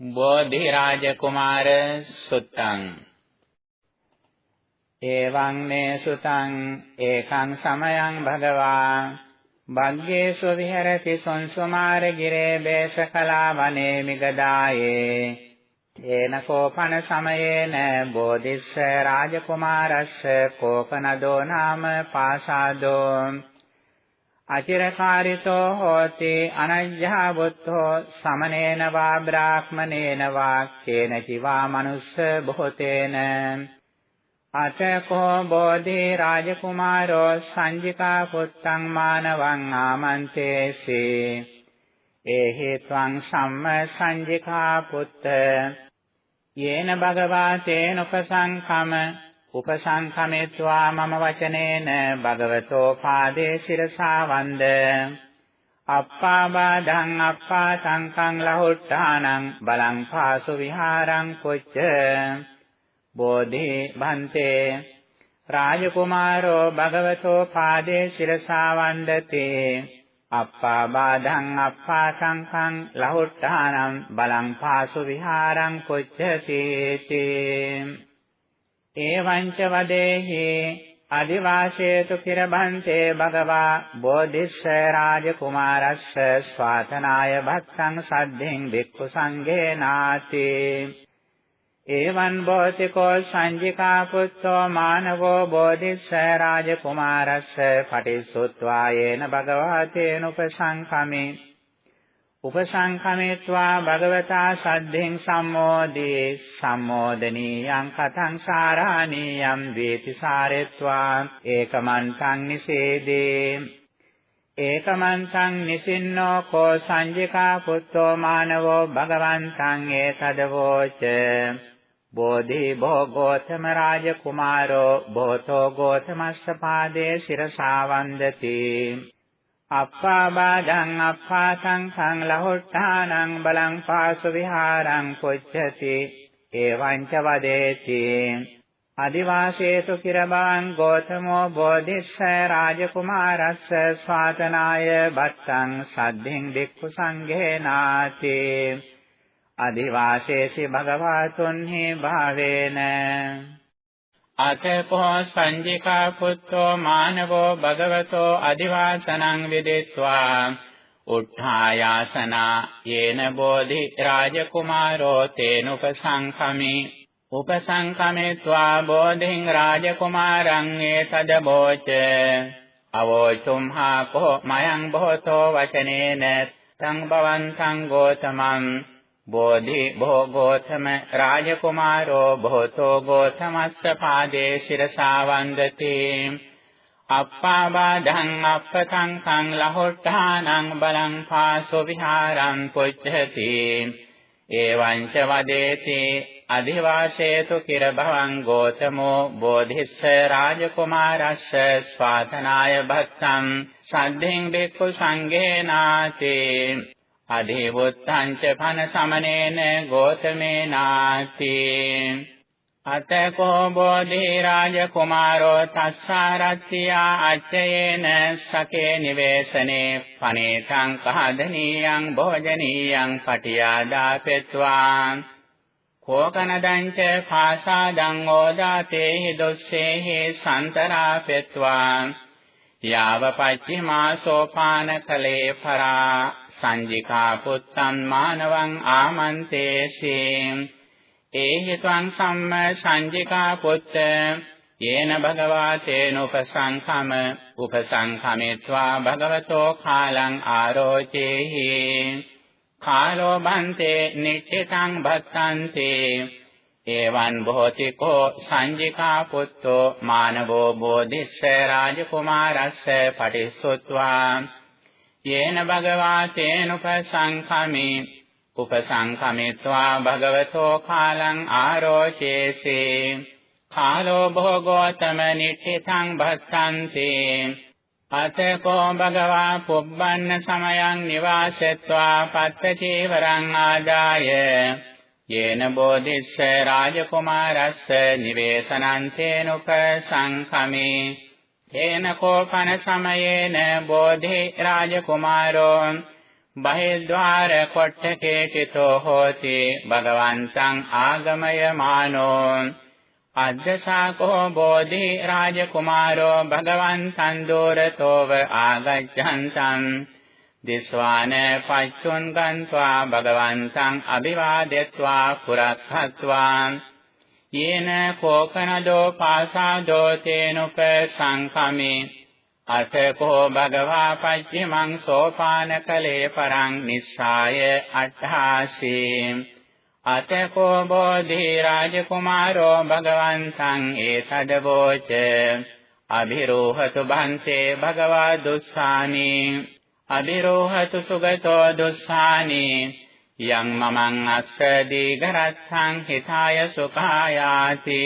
බෝධි රාජ කුමාර සුත්තං එවං මේ සුතං ඒකං සමයං භගවා භග්ගේසු විහෙරති සංසුමාර ගිරේ බේසකලා වනේ මිගදායේ තේන කෝපන සමයේන බෝධිස්ස රාජකුමාරස්ස කෝපනදෝ නාම පාසාදෝ අචිරකාරිතෝ හෝති අනඤ්ඤා බුද්ධෝ සමනේන වා බ්‍රාහ්මනේන වා කේන චිවා මනුස්ස බොහෝතේන. අතකෝ බෝධි රාජකුමාරෝ සංජිකා පුත්තං මානවං ආමන්තේසි. ඒහි ත්වං සම්ම සංජිකා පුත්ත. යේන භගවා තේන උපසංකම උපසංකමෙත්වා මම වචනේන භගවතෝ පාදේ සිරසා වන්ද අප්පාබාධං අප්පා සංකං ලහොට්ටානං බලං පාසු විහාරං කොච්ච? බෝධි භන්තේ රාජකුමාරෝ භගවතෝ පාදේ සිරසා වන්දති අප්පාබාධං අප්පා සංකං ලහොට්ටානං බලං පාසු විහාරං කොච්චති තේ ඒවංච වදේහි අදිවාසේතු කිරබන්තේ භගවා බෝධිස්ස රාජකුමාරස්ස ස්වාතනාය භක්ඛං සද්ධෙන් වික්ඛු සංඝේනාති එවං බෝධිකෝ සංජිකා පුත්තෝ මානවෝ බෝධිස්ස රාජකුමාරස්ස පටිසුත්වා යේන භගවා තේනුපසංඛමේ උපසංඛමේत्वा භගවතා සද්ධෙන් සම්මෝදී සම්මෝදනීයං කතං සාරාණීයං වේති සාරෙත්වා ඒකමන්තං නිසේදේ. ඒකමන්තං නිසින්නෝ කෝ සංජිකා පුත්තෝ මානවෝ භගවන්තං ඒතදවෝච. බෝධි භෝගෝතම රාජ කුමාරෝ බෝතෝ ගෝතමස්ස පාදේ සිරසා වන්දති. අප්පාබාධං අප්පාසං සං ලහොට්ඨානං බලං පාසු විහාරං පුච්ඡති. එවං ච වදේති. අදිවාසේසු කිරබං ගෝතමෝ බෝධිස්ස රාජකුමාරස්ස ස්වාතනාය බත්තං සද්ධින් දික්ඛු සංඝේනාති අදිවාසේසි භගවතුන්හි භාවේන. අතකෝ සංජිකා පුත්තෝ මානවෝ භගවතෝ අදිවාසනං විදෙත්වා. උත්ථායාසනා යේන බෝධි රාජකුමාරෝ තේනුපසංඛමි. උපසංඛමෙත්වා බෝධින් රාජකුමාරං ඒතද බෝච. අවෝචුම්හා කෝ මයං බොහෝතෝ වචනේන තං භවන්තං ගෝතමං. බෝධි භෝගෝතම රාජකුමාරෝ භෝතෝ ගෝතමස්ස පාදේ ශිරසා වන්දති අප්පාබාධං අප්පතං ලහොට්ඨානං බලං පාසෝ විහාරං පුච්ඡති එවං ච වදේති අධිවාසේතු කිර භවං ගෝතමෝ බෝධිස්ස රාජකුමාරස්ස ස්වාතනාය භක්තං සද්ධින් බික්ඛු සංඝේනාතේ අදේවොත්තං ච පන සමනේන ගෝතමේනාති. අතකෝ බෝධි රාජ කුමාරෝ තස්සාරත්ත්‍යා අච්චයේන සකේ නිවේසනේ පනේතං කහදනීයං භෝජනීයං පටියාදාපෙත්වා කෝකනදං ච පාසාදං ඕදාතේ හි දොස්සේහි සන්තරාපෙත්වා යාව පච්චිමා සෝපාන කලේ පරා සංජිකා පුත්තං මානවං ආමන්තේසී. ඒහි ත්වං සම්ම සංජිකා පුත්ත යේන භගවා තේනුපසංඛම උපසංඛමෙත්වා භගවතෝ කාලං ආරෝචේහි. කාලෝ බන්තේ නිච්චිතං භත්තන්තේ. එවං බොහෝතිකෝ සංජිකා පුත්තෝ මානවෝ බෝධිස්ස රාජකුමාරස්ස පටිස්සුත්වා යේන භගවා තේනුපසංඛමේ උපසංඛමෙත්වා භගවතෝ කාලං ආරෝචේසේ. කාලෝ භෝගෝතම නිට්ඨිතං භස්සන්තේ අතකෝ භගවා පුබ්බන්න සමයං නිවාසෙත්වා පත්තචීවරං ආදාය. යේන බෝධිස්ස රාජකුමාරස්ස නිවේසනං තේනුපසංඛමේ තේන කෝපන සමයේන බෝධි රාජකුමාරෝ බහිද්වාර කොට්ඨකේ චිතෝ හෝති භගවන්තං ආගමය මානෝ අද්දසාකෝ බෝධි රාජකුමාරෝ භගවන්තං දෝරතෝව ආගච්ඡන්තං දිස්වාන පච්චුන් ගන්්වා භගවන්තං අභිවාදෙත්වා පුරක්ඛත්වා යේන කෝකනදෝ පාසාදෝ තේනුප සංකමේ අතකෝ භගවා පච්චිමං සෝපානකලේ පරං නිස්සාය අට්ඨාසී අතකෝ බෝධි රාජකුමාරෝ භගවන්තං ඒතදවෝච අභිරෝහතු බන්තේ භගවා දුස්සානී අභිරෝහතු සුගතෝ දුස්සානී යං මමං අස්ස දීඝරත්තං හිතාය සුඛායාති।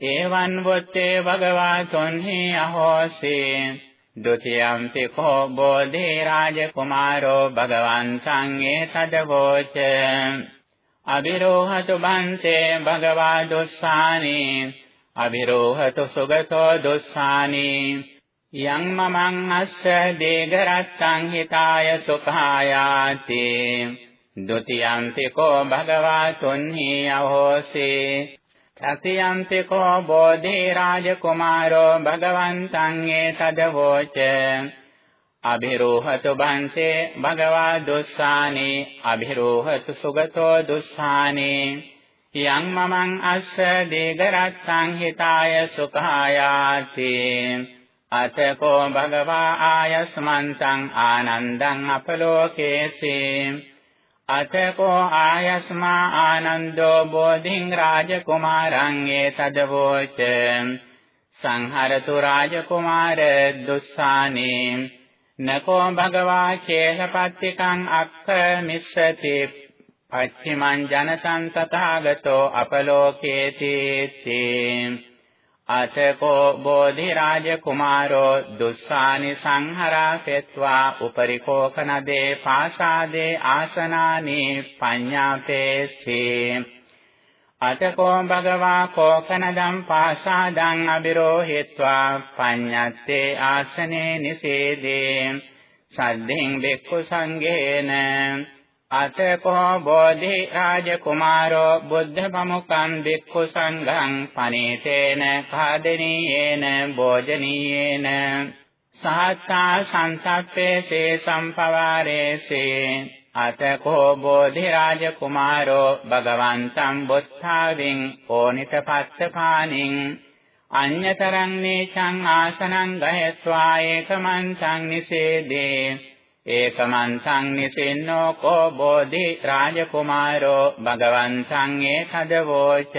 එවං වොත්තේ භගවා තොන්හි අහෝසේ। ဒ ුතියම්පි කෝ බෝධි රාජ කුමාරෝ භගවන්තං ඒතදවෝච අබිරෝහතු බන්තේ භගවා දුස්සානි। අබිරෝහතු සුගතෝ දුස්සානි। යං මමං අස්ස දීඝරත්තං හිතාය සුඛායාති। ဒ ුතියම්පි කෝ භගවා තොන්හි අහෝසේ සතියම්පි කෝ බෝධි රාජ කුමාරෝ භගවන්තං ඒතදවෝච අභිරෝහතු බන්තේ භගවා දුස්සානේ අභිරෝහතු සුගතෝ දුස්සානේ යං මමං අස්ස දීඝරත්තං හිතාය සුඛායාති අතකෝ භගවා ආයස්මන්තං ආනන්දං අපලෝකේසේ අතකෝ ආයස්මා ආනන්දෝ බෝධින් රාජකුමාරං ඒතදවෝච සංහරතු රාජකුමාර දුස්සානේ. නකෝ භගවා චේලපත්තිකං අක්ඛ මිස්සති. පච්චිමං ජනතං තථාගතෝ අපලෝකේති තේ. අතකෝ බෝධි රාජ කුමාරෝ දුස්සානි සංහරා පෙත්වා උපරි කෝකනදේ පාසාදේ ආසනානි පඤ්ඤාපේසී අතකෝ භගවා කෝකනදම් පාසාදං අබිරෝහිත්වා පඤ්ඤත්තේ ආසනේ නිසේදේ. සද්ධින් බෙක්ඛු සංඝේන අතකෝ බෝධි රාජ කුමාරෝ බුද්ධ ප්‍රමුඛං බික්ඛු සංඝං පනේතේන කාදනීයේන භෝජනීයේන සහත්තා සන්තප්පේසේ සම්පවාරේසේ අතකෝ බෝධි රාජ කුමාරෝ භගවන්තං බුද්ධාවින් ඕනිතපත්තපානින් අඤ්‍යතරං නේචං ආසනං ගහෙත්වා ඒකමන්තං නිසේදේ ඒකමන්තං නිසින්නෝ කෝ බෝධි රාජකුමාරෝ භගවන්තං ඒකදවෝච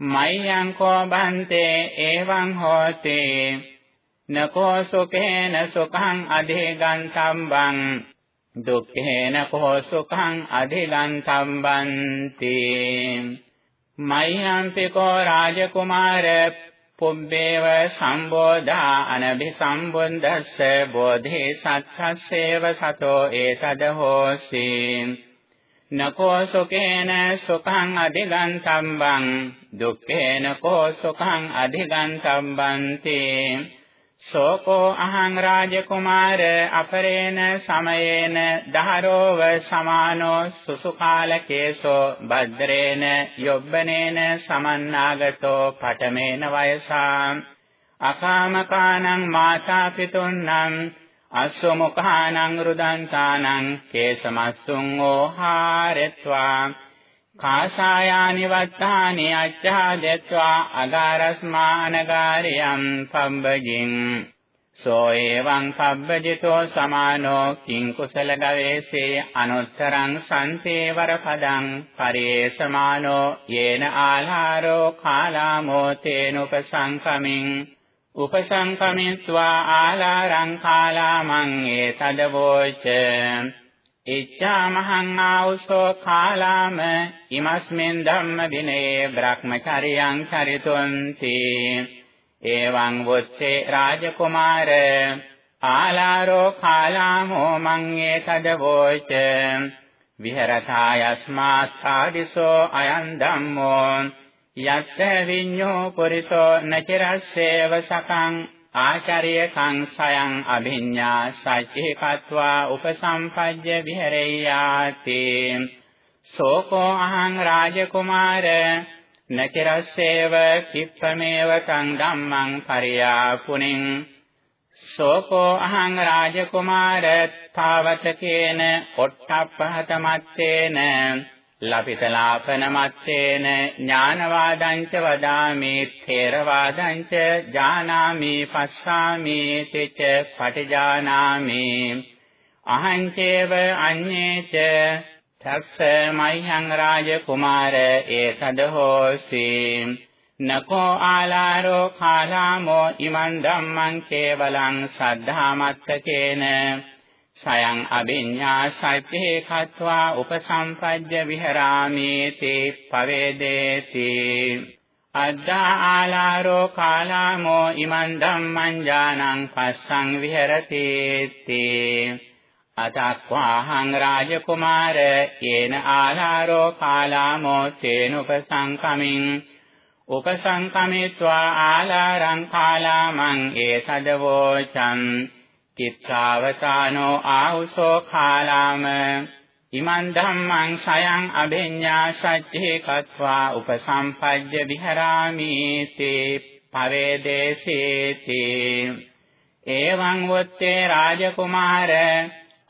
මයං කෝ බන්තේ එවං හෝති. නකෝ සුඛේන සුඛං අධිගන්තම්බං. දුක්ඛේන කෝ සුඛං අධිගන්තම්බන්ති. මයං පිකෝ රාජකුමාර පුබ්බේව සම්බෝධා අනභිසම්බුද්දස්ස බෝධි සත්‍යස්සේව සතෝ ඒතද හෝසි නකෝ සුකේන සුඛං අධිගන්තම්බං දුක්ඛේන කෝ සුඛං අධිගන්තම්බන්ති. සෝකෝ අහං රාජකුමාර අපරේන සමයේන දහරෝව සමානෝ සුසුකාලකේසෝ භද්රේන යොබ්බනේන සමන්නාගතෝ පඨමේන වයසා අකාමකානං මාතා පිතුන්නම් අස්සමුඛානං රුදන්තානං කේසමස්සුං ඕහාරෙත්වා කාසායානි වත්තානි අච්ඡාදෙත්වා අගාරස්මානගාරියම් පබ්බජින් සෝ එවං පබ්බජිතෝ සමානෝ කිං කුසල ගවේසේ අනුත්තරං සම්තේවර පදං පරේසමානෝ යේන ආහාරෝ කාලාමෝ තේනුපසංකමින්. උපසංකමිත්වා ආලාරං කාලාමං ඒතදවෝච ඉච්ඡාමහං ආවුසෝ කාලාම ඉමස්මින් ධම්ම දිනේ බ්‍රහ්මචරියං චරිතුන්ති එවං වොච්චේ රාජකුමාර ආලාරෝ කාලාමෝ මං ඒතදවෝච විහෙරතා යස්මාත් ආදිසෝ අයං ධම්මෝ යත්ත විඤ්ඤෝ පුරිසෝ නචරස්සේව සකං ආචාර්ය සංසයං අභිඤ්ඤා සච්චේකत्वा උපසම්පජ්ජ විහෙරෙය්‍යාති. සෝකෝ අහං රාජකුමාර නචරස්සේව කිප්පමේව තං ධම්මං පරියා පුනින් සෝකෝ අහං රාජකුමාර තාවතකේන ඔට්ඨප්පහත මත්තේන. ලපිතලාපන මත්තේන ඥානවාදංච වදාමි ථේරවාදංච ජානාමි පස්සාමි තිච පටිජානාමි. අහංචේව අඤ්ඤේච තස්ස මහ්‍යං රාජ කුමාර ඒතද හෝසි. නකෝ ආලාරෝ කාලාමෝ ඉමන් ධම්මං කේවලං සද්ධාමත්තකේන. සයං අභිඤ්ඤා සත්‍යේ කତ୍වා උපසම්පජ්ජ විහරාමි තේ පවේදේති අද්දා ආලාරෝ කාලාමෝ ඉමන් ධම්මං ඥානං පස්සං විහෙරති තේ අතක්වාහං රාජකුමාර යේන ආලාරෝ කාලාමෝ තේන උපසංකමින් උපසංකමිත්වා ආලාරං කාලාමං ඒතදවෝචං චිත්තාවතානෝ ආවුසෝ කාලාම. ඉමන් ධම්මං සයං අභිඤ්ඤා සච්චේ කତ୍වා උපසම්පජ්ජ විහරාමි තේ පවේදේසේති. එවං වොත්තේ රාජකුමාර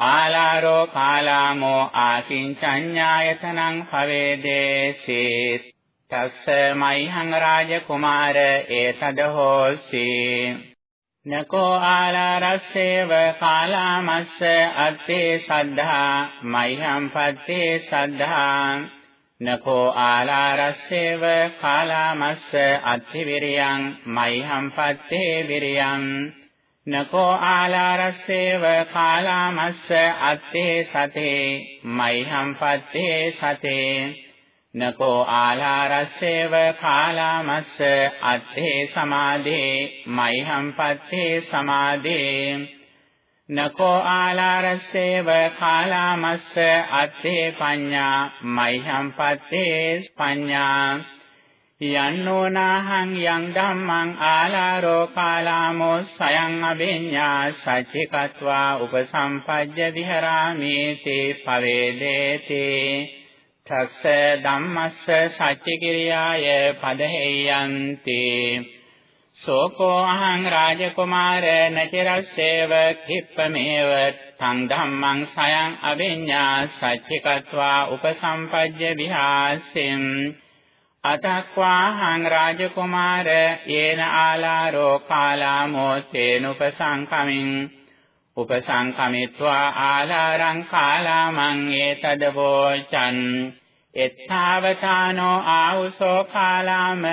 ආලාරෝ කාලාමෝ ආකින්චඤ්ඤායතනං පවේදේසේ තස්ස මයිහං රාජකුමාර ඒතද හෝසී. නකෝ ආලාරස්සේව කාලාමස්ස අත්තේ සද්ධා මයිහම් පත්තේ සද්ධා නකෝ ආලාරස්සේව කාලාමස්ස අත්ති විරියං මයිහම් පත්තේ විරියං නකෝ ආලාරස්සේව කාලාමස්ස අත්තේ සතේ මයිහම් පත්තේ සතේ නකෝ ආලාරස්සේව කාලාමස්ස අත්තේ සමාදේ මයිහම් පත්තේ සමාදේ නකෝ ආලාරස්සේව කාලාමස්ස අත්තේ පඤ්ඤා මයිහම් පත්තේ පඤ්ඤා යන්නෝනාහං යං ධම්මං ආලාරෝ කාලාමෝ සයං අභිඤ්ඤා සච්චිකत्वा උපසම්පජ්ජ විහරාමි තේ පවේදේතේ තස්ස ධම්මස්ස සච්චිකිරියාය පදහෙයන්ති. සෝකෝ අහං රාජකුමාර නචරස්සේව කිප්පමේව තං ධම්මං සයං අවිඤ්ඤා සච්චිකत्वा උපසම්පජ්ජ විහාසෙම් අතක්වාහං රාජකුමාර යේන ආලාරෝ කාලාමෝ තේනුපසංකමින් උපසංකමිත්වා ආලාරං කාලාමං ඒතද වෝචන් එත්තාවතානෝ ආවුසෝ කාලාම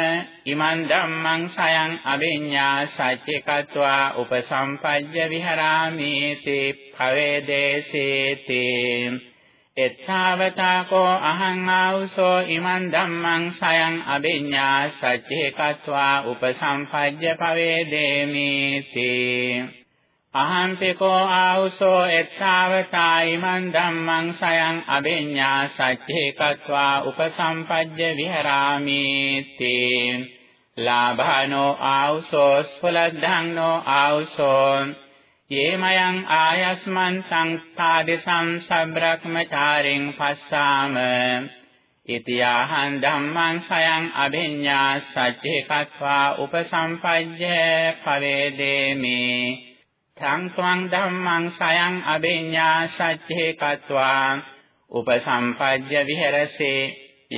ඉමන් ධම්මං සයන් අවිඤ්ඤා සච්චිකत्वा උපසම්පජ්ජ විහරාමි තේ භවේදේසේති එත්තාවතාකෝ අහං ආවුසෝ ඉමන් ධම්මං සයන් අවිඤ්ඤා සච්චිකत्वा උපසම්පජ්ජ භවේදේමි තේ අහම්පිකෝ ආවුසෝ එත්තාවතායිමන් ධම්මං සයං අභිඤ්ඤා සච්චේ කତ୍වා උපසම්පජ්ජ විහරාමි තේ ලාභානෝ ආවුසෝ ස්වලද්ධංනෝ ආවුසෝ යේමයන් ආයස්මන් සංස්ථාදිසං සබ්‍රක්මචාරින් පස්සාම. ඉතියාහං ධම්මං සයං අභිඤ්ඤා සච්චේ කତ୍වා උපසම්පජ්ජ පවේදේමි. සංස්වං ධම්මං සයං අබේඤ්ඤා සච්චේ කତ୍වා। උපසම්පජ්ජ විහෙරසේ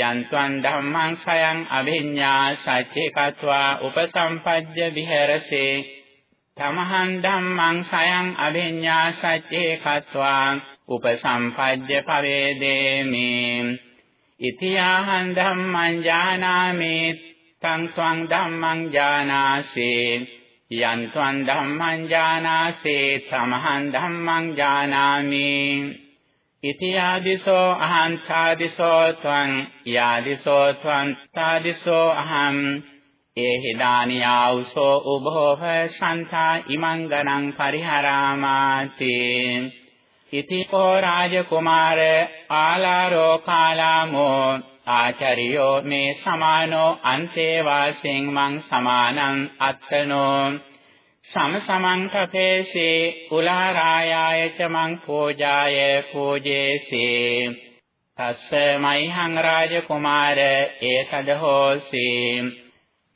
යන්ත්වං ධම්මං සයං අබේඤ්ඤා සච්චේ කତ୍වා උපසම්පජ්ජ විහෙරසේ තමහං ධම්මං සයං අබේඤ්ඤා සච්චේ කତ୍වා උපසම්පජ්ජ පවේදේමි। ඉතියාහං ධම්මං ඥානාමේ සංස්වං ධම්මං ඥානාසේ යන්ත්වං ධම්මං ජානාසේ සමහං ධම්මං ජානාමි. ඉති ආදිසෝ අහං ත්වං යාදිසෝ ත්වං තාදිසෝ අහං. ඒහි දානියාවුසෝ උභෝහ සන්තා ඉමං ගණං පරිහරාමාති. ඉති කෝ රාජකුමාර ආලාරෝ කාලාමෝ ආචාරියෝ මේ සමානෝ අන්තේ වාසෙන් මං සමානං අත්තනෝ. සම සමං කපේසේ උලාරායාය ච මං පූජාය පූජේසේ. තස්ස මයිහං රාජ කුමාර ඒතද හෝසි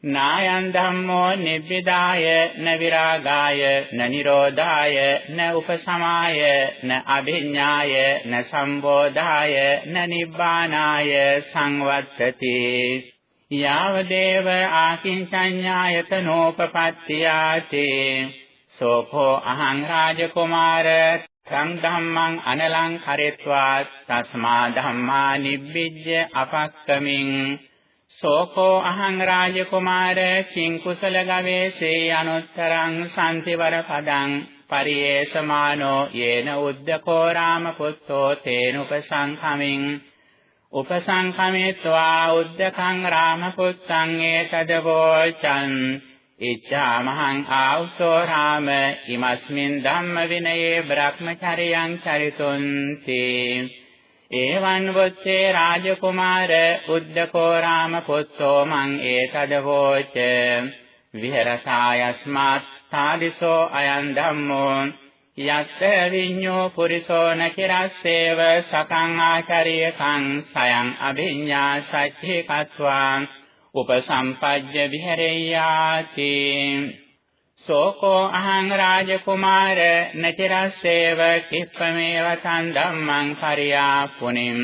නායන් ධම්මෝ නිබ්බිදාය න විරාගාය න නිරෝධාය න උපසමාය න අභිඥාය න සම්බෝධාය න නිබ්බානාය සංවත්තති. යාවදේව ආකින්චඤ්ඤායතනෝපපත්තියාති සෝඛෝ අහං රාජකුමාර සං ධම්මං අනලං කරෙත්වා තස්මා ධම්මා නිබ්බිජ්ජ අපක්කමින්. සෝකෝ අහං රාජකුමාර කිං කුසල ගවේසේ අනුත්තරං සම්තිවර පදං පරියේසමානෝ යේන උද්දකෝ රාම පුත්තෝ තේනුපසංඛමින් උපසංඛමේत्वा උද්දකං රාම පුත්තං ඒතදවෝචං ඉච්ඡාමහං ආවුසෝ රාම ඉමස්මින් ධම්ම විනයේ බ්‍රහ්මචර්යං චරිතුන්ති එවං වොච්චේ රාජකුමාර උද්දකෝ රාම පුත්තෝ මං ඒතදවෝච විහෙරසායස්මාත් තාදිසෝ අයං ධම්මෝ. යස්ස විඤ්ඤෝ පුරිසෝ නකිරස්සේව සකං ආචාරියකං සයං අභිඤ්ඤා සච්චේ කତ୍වාං උපසම්පජ්ජ විහෙරෙය්‍යාති සෝකෝ අහං රාජකුමාර නචරස්සේව කිප්පමේව තන් ධම්මං පරියාපුනිම්.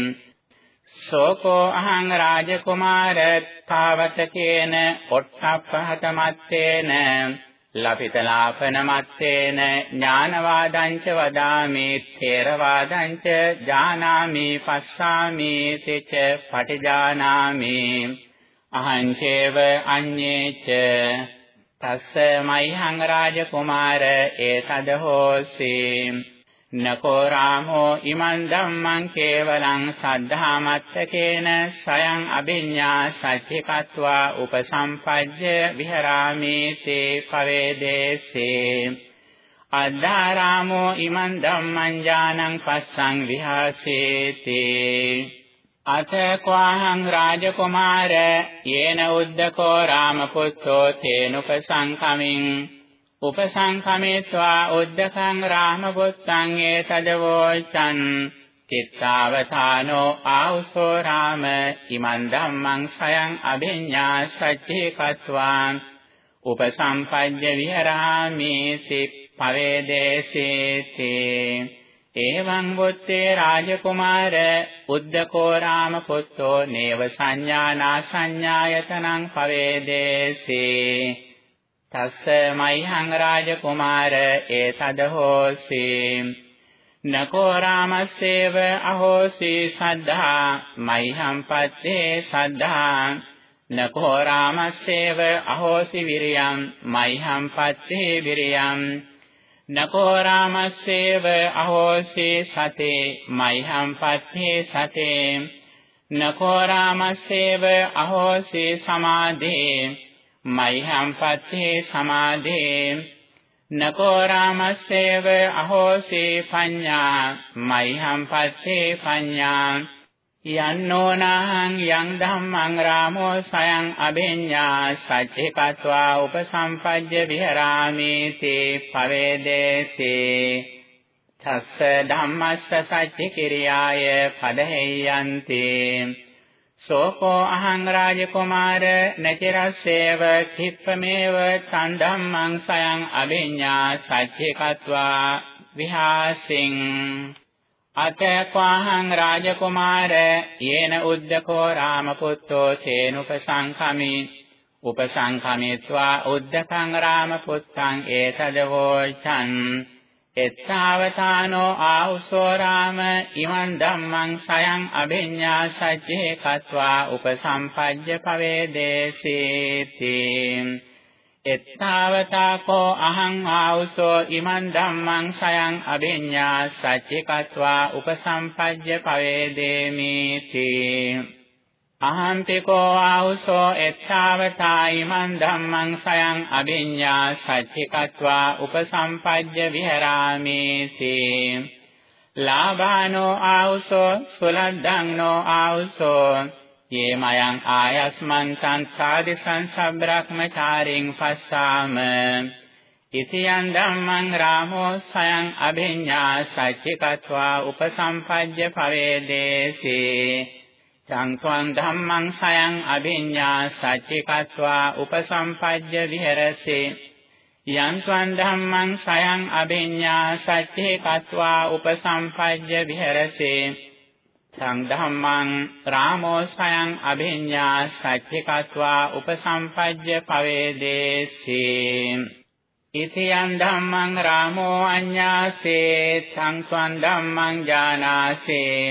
සෝකෝ අහං රාජකුමාර තාවතකේන ඔට්ඨප්පහත මත්තේන ලපිතලාපන මත්තේන ඥානවාදංච වදාමි ථේරවාදංච ජානාමි පස්සාමි තෙච පටිජානාමි. අහංචේව අඤ්ඤේච තස්ස මයිහං රාජ කුමාර ඒතද හෝසි. නකෝ රාමෝ ඉමන් ධම්මං කේවලං සද්ධාමත්තකේන සයං අභිඤ්ඤා සච්චිකत्वा උපසම්පජ්ජ විහරාමි තේ පවේදේසේ. අද්ධාරාමෝ ඉමන් ධම්මං ඥානං පස්සං විහාසේති. අත කෝහං රාජකුමාර යේන උද්දකෝ රාමපුත්තෝ තේනුපසංඛමින් උපසංඛමේत्वा උද්දකං රාමපුත්තං ඒතදවෝචන් චිත්තාවතානෝ ආඋසෝ රාම ඉමන් ධම්මං සයන් අභිඤ්ඤා සච්චේකත්වාං උපසම්පජ්ජ විහරාමේති පවේදේසේතේ එවං වොත්තේ රාජකුමාර උද්දකෝ රාම පුත්තෝ නේව සංඥානා සංඥායතනං පවේදේසේ. තස්ස මයිහං රාජකුමාර ඒතද හෝසි. නකෝ රාමස්සේව අහෝසි සද්ධා මයිහං පත්තේ සද්ධා. නකෝ රාමස්සේව අහෝසි විරියං මයිහං පත්තේ විරියං. නකෝ රාමස්සේව අහෝසේ සතේ මයිහම් පත්තේ සතේ. නකෝ රාමස්සේව අහෝසේ සමාධේ මයිහම් පත්තේ සමාධේ. නකෝ රාමස්සේව අහෝසේ පඤ්ඤා මයිහම් පත්තේ පඤ්ඤා. යන්නෝනං යං ධම්මං රාමෝ සයං අබෙඤ්ඤා සච්චිකत्वा උපසම්පජ්ජ විහරාමේතේ පවේදේසේ තස්ස ධම්මස්ස සච්චි කිරියාය පදහෙයන්තේ සෝකෝ අහං රාජකුමාර නචරස්සේව කිප්පමේව තන් ධම්මං සයං අබෙඤ්ඤා සච්චිකत्वा විහාසින්. අත ක්වාහං රාජකුමාර යේන උද්දකෝ රාමපුත්තෝ තේනුප සංඛමි උපසංඛමිත්වා උද්දකං රාමපුත්තං ඒතදවෝචන් එත්තාවතානෝ ආහුසෝ රාම ඉමන් ධම්මං සයං අභිඤ්ඤා සච්චේ කତ୍වා උපසම්පජ්ජ පවේදේසීති. එත්තාවතාකෝ අහං ආවුසෝ ඉමන් ධම්මං සයං අභිඤ්ඤා සච්චිකत्वा උපසම්පජ්ජ පවේදේමේති. අහන්තිකෝ ආවුසෝ එත්තාවතා ඉමන් ධම්මං සයං අභිඤ්ඤා සච්චිකत्वा උපසම්පජ්ජ විහෙරාමේති. ලාභානෝ ආවුසෝ සුලද්ධං නෝ ආවුසෝ යේමයන් ආයස්මන් සංසාරි සංසබ්‍රක්මචාරින් පස්සාම. ඉතියන් ධම්මං රාමෝ සයන් අභිඤ්ඤා සච්චිකत्वा උපසම්පජ්ජ පවේදේසේ. සංඛං ධම්මං සයන් අභිඤ්ඤා සච්චිකत्वा උපසම්පජ්ජ විහෙරසේ. යං ත්වං ධම්මං සයන් අභිඤ්ඤා සච්චිකत्वा උපසම්පජ්ජ විහෙරසේ. සංධම්මං රාමෝ සයං අභිඤ්ඤා සච්චේ කତ୍වා උපසම්පජ්ජ පවේදේසී. ඉතියං ධම්මං රාමෝ අඤ්ඤාසේ සංත්වං ධම්මං ජානාසේ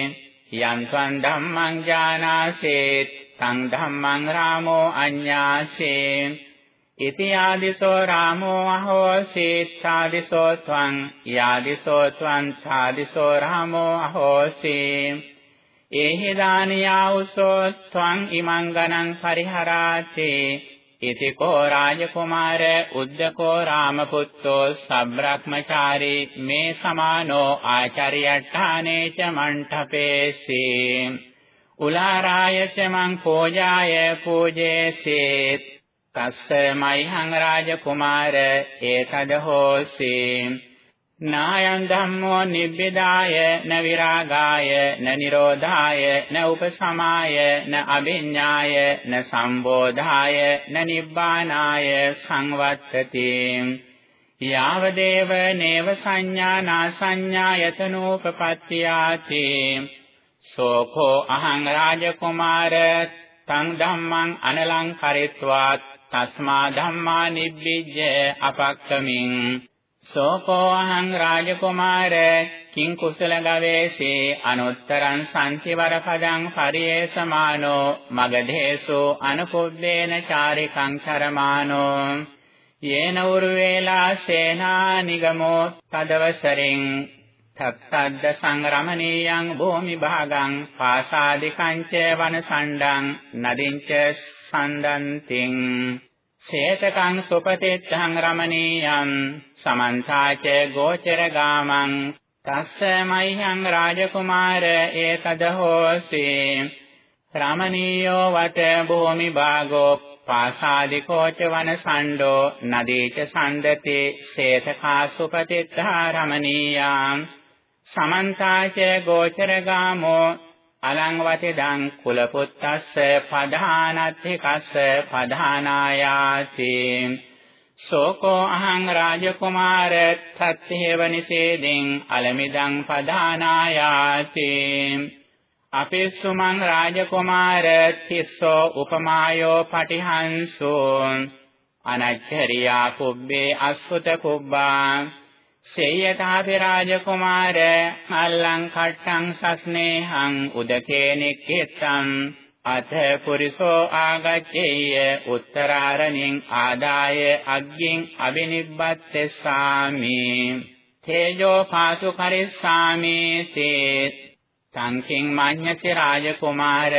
යන්ත්වං ධම්මං ජානාසේ තං ධම්මං රාමෝ අඤ්ඤාසේ. ඉති ආදිසෝ රාමෝ අහෝ සීත්ථාදිසෝ ත්වං යාදිසෝ ත්වං ඡාදිසෝ රාමෝ අහෝසී ඒහි දානියා උසෝ ත්වං ඉමං ගණං පරිහරාති. ඉති කෝ රාජකුමාර උද්දකෝ රාමපුත්තෝ සබ්‍රක්‍මචාරී මේ සමානෝ ආචාර්යට්ඨානේ ච මණ්ඨපේසී. උලාරාය ච මං පෝජාය පූජේසේත් තස්ස මයිහං රාජ කුමාර ඒතද හෝසි. නායං ධම්මෝ නිබ්බිදාය න විරාගාය න නිරෝධාය න උපසමාය න අභිඤ්ඤාය න සම්බෝධාය න නිබ්බානාය සංවත්තති යාවදේව නේව සංඥා නා සංඥායතනෝපපත්තියාති සෝඛෝ අහං රාජ කුමාර තං ධම්මං අනලං කරිත්වාත් තස්මා ධම්මා නිබ්බිජ්ජ අපක්කමින්. සෝකෝ අහං රාජකුමාර කිං කුසල ගවේෂේ අනුත්තරං සම්තිවර පදං පරියේසමානෝ මගධේසු අනුපුද්දේන චාරිකං චරමානෝ යේන උරුවේලා සේනා නිගමෝ තදවසරින් තත්තද්ද සංරමණීයං භූමි භාගං පාසාදිකං ච වනසණ්ඩං නදින්ච සන්දන්තිං ශේතකං සුපතිත්තං රමණීයං සමන්තාච ගෝචරගාමං තස්ස මයිහං රාජකුමාර ඒතද හෝසි රමණීයෝ වත භූමි භාගෝ පාසාදිකෝච වනසණ්ඩෝ නදීච සන්දති ශේතකා සුපතිත්තා රමණීයං සමන්තාච ගෝචරගාමෝ අලං වතිදං කුලපුත්තස්ස පධානත්තිකස්ස පධානායාති. සෝකෝ අහං රාජකුමාර තත්ථේව නිසේදින් අලමිදං පධානායාති. අපිස්සුමං රාජකුමාර තිස්සෝ උපමායෝ පටිහංසෝ. අනච්චරියා කුබ්බේ අස්සුත කුබ්බා. සේයතාපි රාජකුමාර අල්ලං කට්ටං සස්නේහං උදකේ නික්කෙත්තං අත පුරිසෝ ආගච්ඡේය උත්තරාරණින් ආදාය අග්ගින් අබිනිබ්බත්තේසාමි තේජෝ පාසු කරිස්සාමි තේ සංකින් මඤ්ඤති රාජකුමාර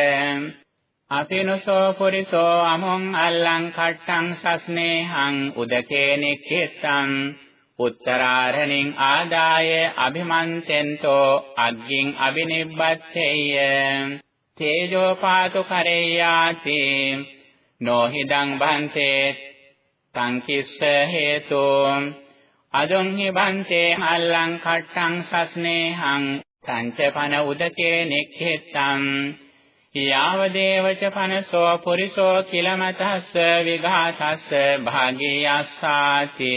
අපිනසෝ පුරිසෝ අමුං අල්ලං කට්ටං සස්නේහං උදකේ නික්කෙත්තං උත්තරාරණින් ආදාය අභිමන්තෙන්තෝ අග්ගින් අබිනිබ්බත්තේය. තේජෝපාතු කරේයාති. නොහිදං බන්තේ සංකිස්ස හේතු. අදොන්හි බන්තේ අල්ලං කට්ටං සස්නේහං සංචපන උදකේ නික්ඛෙත්තං. යාවදේවච පනසෝ පුරිසෝ කිලමතස්ස විඝාතස්ස භාගියස්සාති.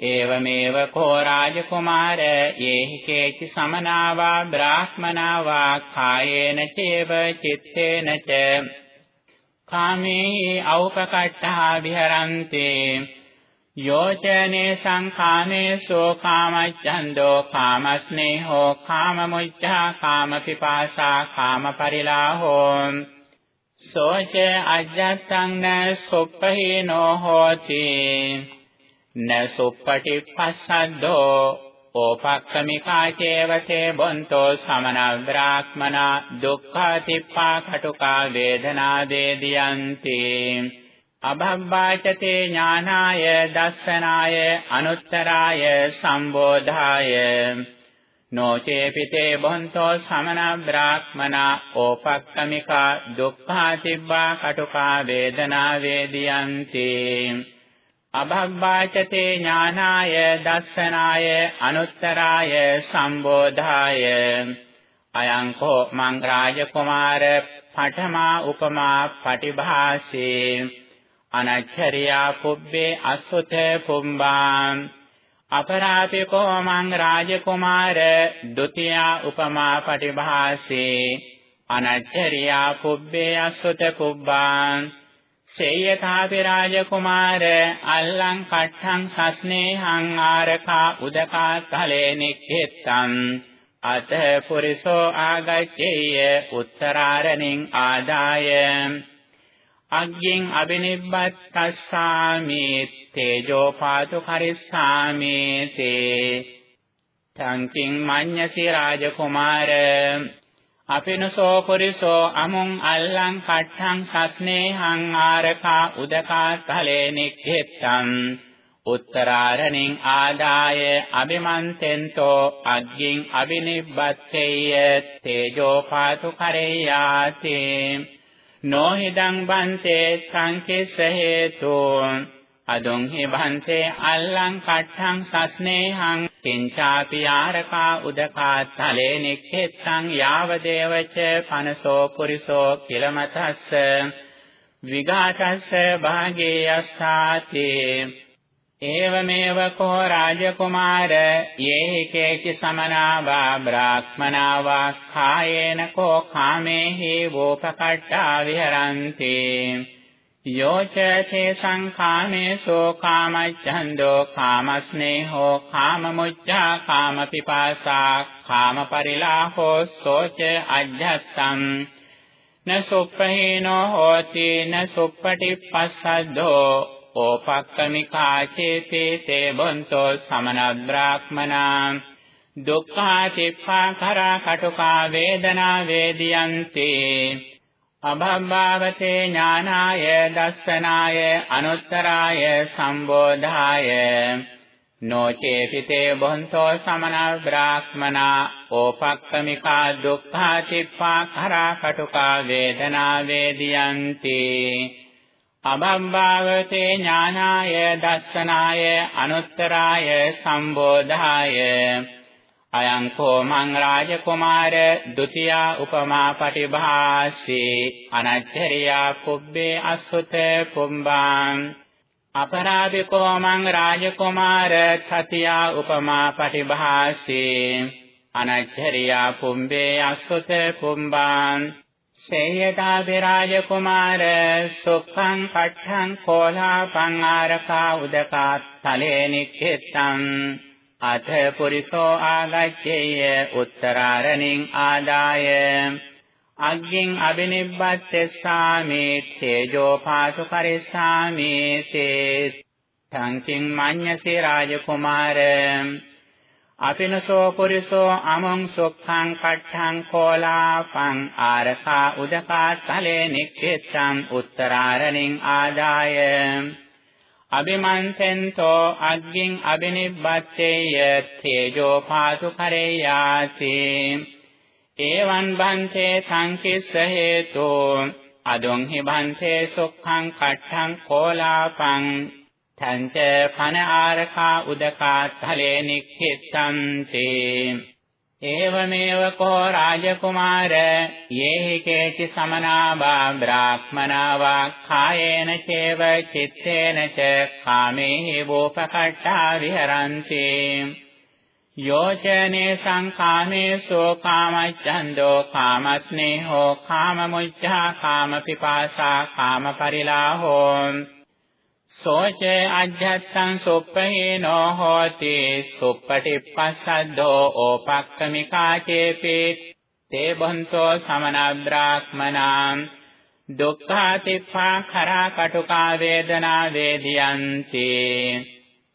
ඒවමේව කෝ රාජකුමාර යේහි කේචි සමනාවා බ්‍රාහ්මනාවා කායේන චේව චිත්තේන ච කාමේ ඖපකට්ඨා විහරන්තේ යෝචනේ සංඛාමේසෝ කාමච්ඡන්தோ කාමස්නේහෝ කාමමුච්ඡා කාමපිපාසා කාමපරිලාහෝ සෝච අජ්ජත්තං න සොප්පහේනෝ හෝති න සුප්පටිපස්සද්දෝ ඕපක්කමිකා චේවතේ බොන්තෝ සමන බ්‍රාහ්මනා දුක්ඛාතිප්පා කටුකා වේදනා වේදියන්ති අභබ්බාචතේ ඥානාය දස්සනාය අනුත්තරාය සම්බෝධාය නොචේපිතේ බොන්තෝ සමන බ්‍රාහ්මනා ඕපක්කමිකා දුක්ඛාතිබ්බා කටුකා වේදනා වේදියන්ති අභග්ගාචතේ ඥානාය දස්සනාය අනුත්තරාය සම්බෝධාය. අයං කෝ මං රාජ කුමාර පඨමා උපමා පටිභාසේ. අනච්චරියා පුබ්බේ අසුත පුම්බාං. අපරාපිකෝ මං රාජ කුමාර ဒ ුතියා උපමා පටිභාසේ. අනච්චරියා පුබ්බේ අසුත පුබ්බාං. සේයථාපි රාජකුමාර අල්ලං කට්ඨං සස්නේහං ආරකා උදකා තලේ නික්ඛෙත්තං අත පුරිසෝ ආගච්ඡේය උත්තරාරණින් ආදාය අග්ගෙන් අබිනිබ්බත්තස්සාමි තේජෝ පාතු කරිස්සාමි තේ තංකින් මඤ්ඤසි රාජකුමාර අපිනසෝ පුරිසෝ අමුං අල්ලං කට්ඨං සස්නේහං ආරකා උදකා තලේ නික්ඛෙත්තං. උත්තරාරණින් ආදාය අபிමන්තෙන්තෝ අග්ගින් අබිනිබ්බත්තේය තේජෝ පාතු කරේයාති. නොහිදං බන්තේ සංකිස්ස හේතුං අදුං හි භන්තේ අල්ලං කට්ඨං සස්නේහං කිංචාපි ආරකා උදකා තලේ නික්ඛෙත්තං යාව දේවච පනසෝ පුරිසෝ කිලමතස්ස විඝාතස්ස භාගේ යස්සාති ඒවමේව කෝ රාජකුමාර යේහි කේචි සමනා වා බ්‍රාහ්මනා වා කායේන කෝ කාමේහි වෝපකට්ඨා විහරන්ති යෝචතේ සංඛාමේසෝ කාමච්ඡන්தோ කාමස්නේහෝ කාමමුච්ඡා කාමපිපාසා කාමපරිලාහෝ සෝච අජ්ජත්තං න සුප්පහීනෝ හෝති න සුප්පටිපස්සද්දෝ ඕපක්කමිකා චේතේ තේ බොන්තෝ සමන බ්‍රාහ්මනා දුක්ඛා තිප්පා කරා කටුකා වේදනා වේදියන්ති අභම්භාවතේ ඥානාය දස්සනාය අනුත්තරාය සම්බෝධාය නොචේතිතේ බොන්තෝ සමන බ්‍රාහ්මනා ඕපක්කමිකා දුක්ඛා චිප්පා කරා කටුකා වේදනා වේදියන්ති අභම්භාවතේ ඥානාය දස්සනාය අනුත්තරාය සම්බෝධාය අයං කෝ මං රාජකුමාර ဒ ුතියා උපමා පටිභාසී අනච්චරියා පුබ්බේ අසුත පුම්බාං අපරාධිකෝ මං රාජකුමාර තතියා උපමා පටිභාසී අනච්චරියා පුම්බේ අසුත පුම්බාං සේයතා විරාජ කුමාර සුඛං පඨං කෝලාපං ආරකා උදකා තලේ නික්ඛෙත්තං අත පුරිසෝ ආගච්ඡේය උත්තරාරණින් ආදාය. අග්ගින් අබිනිබ්බත්තේසාමි තේජෝ පාසු කරේසාමි තේ තංකින් මඤ්ඤසේ රාජකුමාර. අපිනසෝ පුරිසෝ අමං සොක්ඛං කට්ඨං කෝලාපං ආරකා උදකා තලේ නික්ඛෙත්තං උත්තරාරණින් ආදාය. අபிමන්තෙන්තෝ අග්ගින් අබිනිබ්බත්තේය තේජෝ පාතු කරේයාති එවං බන්තේ සංකිස්ස හේතෝ අදොං හි බන්තේ සුඛං කට්ඨං කෝලාපං තංච පන ආරකා උදකා තලේ නික්ඛිත්තන්ති ඒවමේව කෝ රාජකුමාර? යේහි කේචි සමනා වා බ්‍රාහ්මනා වා කායේන චේව චිත්තේන ච කාමේහි වෝපකට්ඨා විහරන්ති. යෝචනේ සංකාමේසෝ කාමච්ඡන්தோ කාමස්නේහෝ කාමමුච්ඡා කාමපිපාසා කාමපරිලාහෝ සෝච අජ්ජත්තං සුප්පහේනෝ හෝති සුප්පටිප්පස්සද්දෝ ඕපක්කමිකා චේපි තේ බන්තෝ සමන බ්‍රාහ්මනා දුක්ඛාතිප්පා කරා කටුකා වේදනා වේදියන්ති.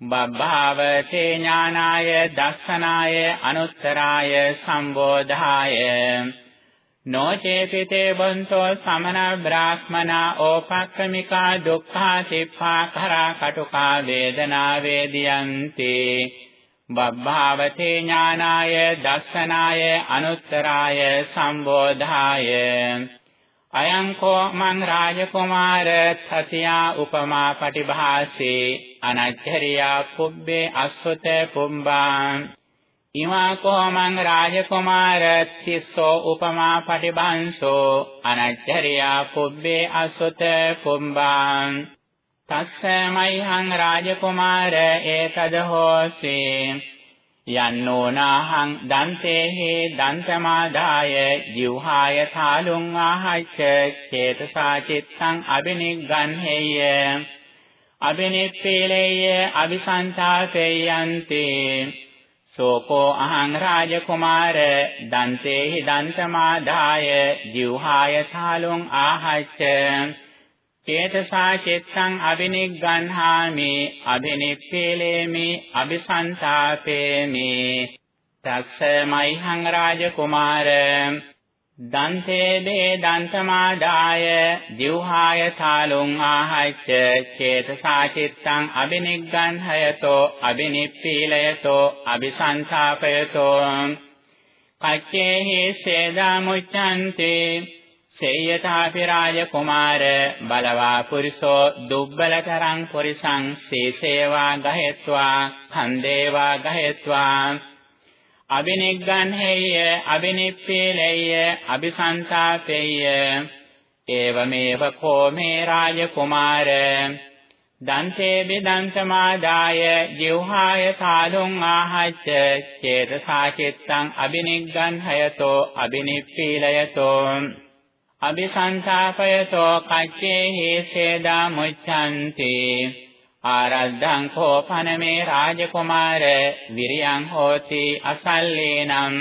බබ්භාවතේ ඥානාය දස්සනාය අනුත්තරාය සම්බෝධාය. නොචේතිතේ බන්තෝ සමන බ්‍රාහ්මනා ඕපක්කමිකා දුක්ඛා තිප්පා කරා කටුකා වේදනා වේදියන්ති. බබ්භාවතේ ඥානාය දස්සනාය අනුත්තරාය සම්බෝධාය. අයං කෝ මං රාජකුමාර තතියා උපමා පටිභාසේ. අනච්චරියා පුබ්බේ අස්සත පුම්බාං. ඉමා කෝ මං රාජකුමාර තිස්සෝ උපමා පටිභංසෝ අනච්චරියා පුබ්බේ අස්සත පුම්බාං තස්සමයිහං රාජකුමාර ඒතද හෝසේ යන්නෝනාහං දන්තේහි දන්තමාදාය ජීවහාය ථාලුං ආහච්ච චේතසා චිත්තං අබිනිග්ගන්හෙය අබිනිප්පීලේය අபிසංතාපේයන්ති සෝකෝ අහං රාජකුමාර දන්තේහි දන්තමාදාය ජීවහාය ථාලුං ආහච්ච. චේතසා චිත්තං අබිනිග්ගන්හාමි අබිනිප්පේලේමි අபிසන්තාපේමි තස්ස මයිහං රාජ කුමාර දන්තේ දේ දන්තමාදාය දිවහාය තාලුං ආහච්ච චේතසා චිත්තං අබිනිග්ගන්හයතෝ අබිනිප්පීලයතෝ අபிසන්තාපයතෝ කච්චේහි සේදා මුච්ඡන්තේ සේයතාපි රාජ කුමාර බලවා පුරිසෝ දුබ්බලතරං පුරිසං සීසේවා ගහෙත්වා ඛන්දේවා ගහෙත්වා. අබිනිග්ගන්හෙය්‍ය අබිනිප්පීලෙය්‍ය අபிසන්තාපෙය්‍ය ඒවමේව කෝමේ රාජ කුමාර දන්තේ බිදන්තමාදාය ජීවහාය කාලුං ආහච්ච චේතසා චිත්තං අබිනිග්ගන්හයතෝ අබිනිප්පීලයතෝ. අபிසංසාපයතෝ කච්චේහි සේදා මුච්ඡන්ති. ආරද්ධං කෝපනමේ රාජකුමාර විරියං හෝති අසල්ලේනම්.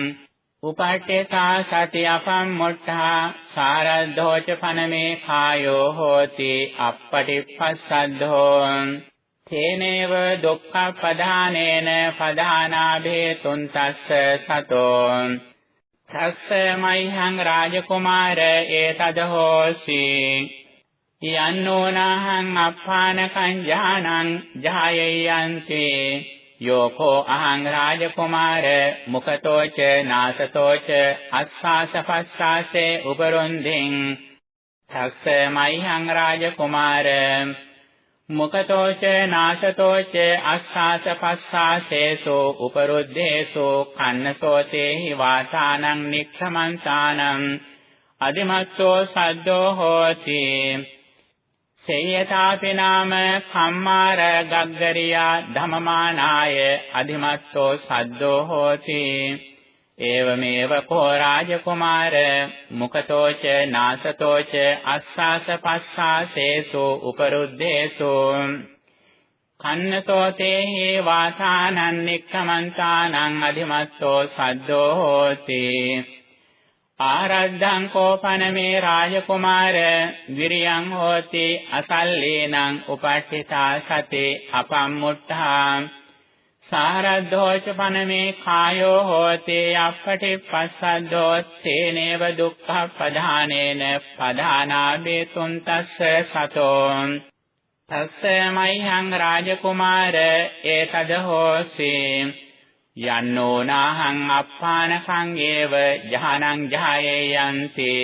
උපට්ඨේතා සති අපම්මුට්ඨා සාරද්ධෝච පනමේ කායෝ හෝති අප්පටිප්පස්සද්ධෝ තේනේව දුක්ඛ පදානේන පදානාභේ තුන්තස්ස සතෝ. තස්ස මයිහං රාජකුමාර ඒතද හෝසි යන්නෝනහං අප්පානකං ඥානං ජායයන්ති යෝකෝ අහං රාජකුමාර මුඛතෝච නාසතෝච අස්සාසපස්සාසේ උපරුන්දින් තස්ස මයිහං රාජකුමාර මුකතෝච නාසතෝච අස්සාස පස්සාසේසෝ උපරුද්දේසෝ කන්නසෝතේහි වාසානං නික්ඛමන්තානං අදිමත්තෝ සද්දෝ හෝති සේයතාපි නාම කම්මාර ගග්ගරියා ධමමානාය අදිමත්තෝ සද්දෝ හෝති. ඒවමේව කෝ රාජකුමාර මුකතෝච නාසතෝච අස්සාස පස්සාසේසු උපරුද්දේසු. කන්නසෝතේහි වාසානං නික්ඛමන්තානං අධිමත්තෝ සද්දෝ හෝති. ආරද්ධං කෝපනමේ රාජකුමාර විරියං හෝති අසල්ලේනං උපට්ඨිතා සතේ අපම්මුට්ඨා සාරද්ධෝච පනමේ කායෝ හෝති අපටිපස්සද්දෝ තේනේව දුක්ඛ පධානේන පධානාබේ තුන්තස්ස සතෝ. තස්ස මයිහං රාජකුමාර ඒතද හෝසි. යන්නෝ නාහං අප්පානකං ඒව ජහනං ජහයේයන්ති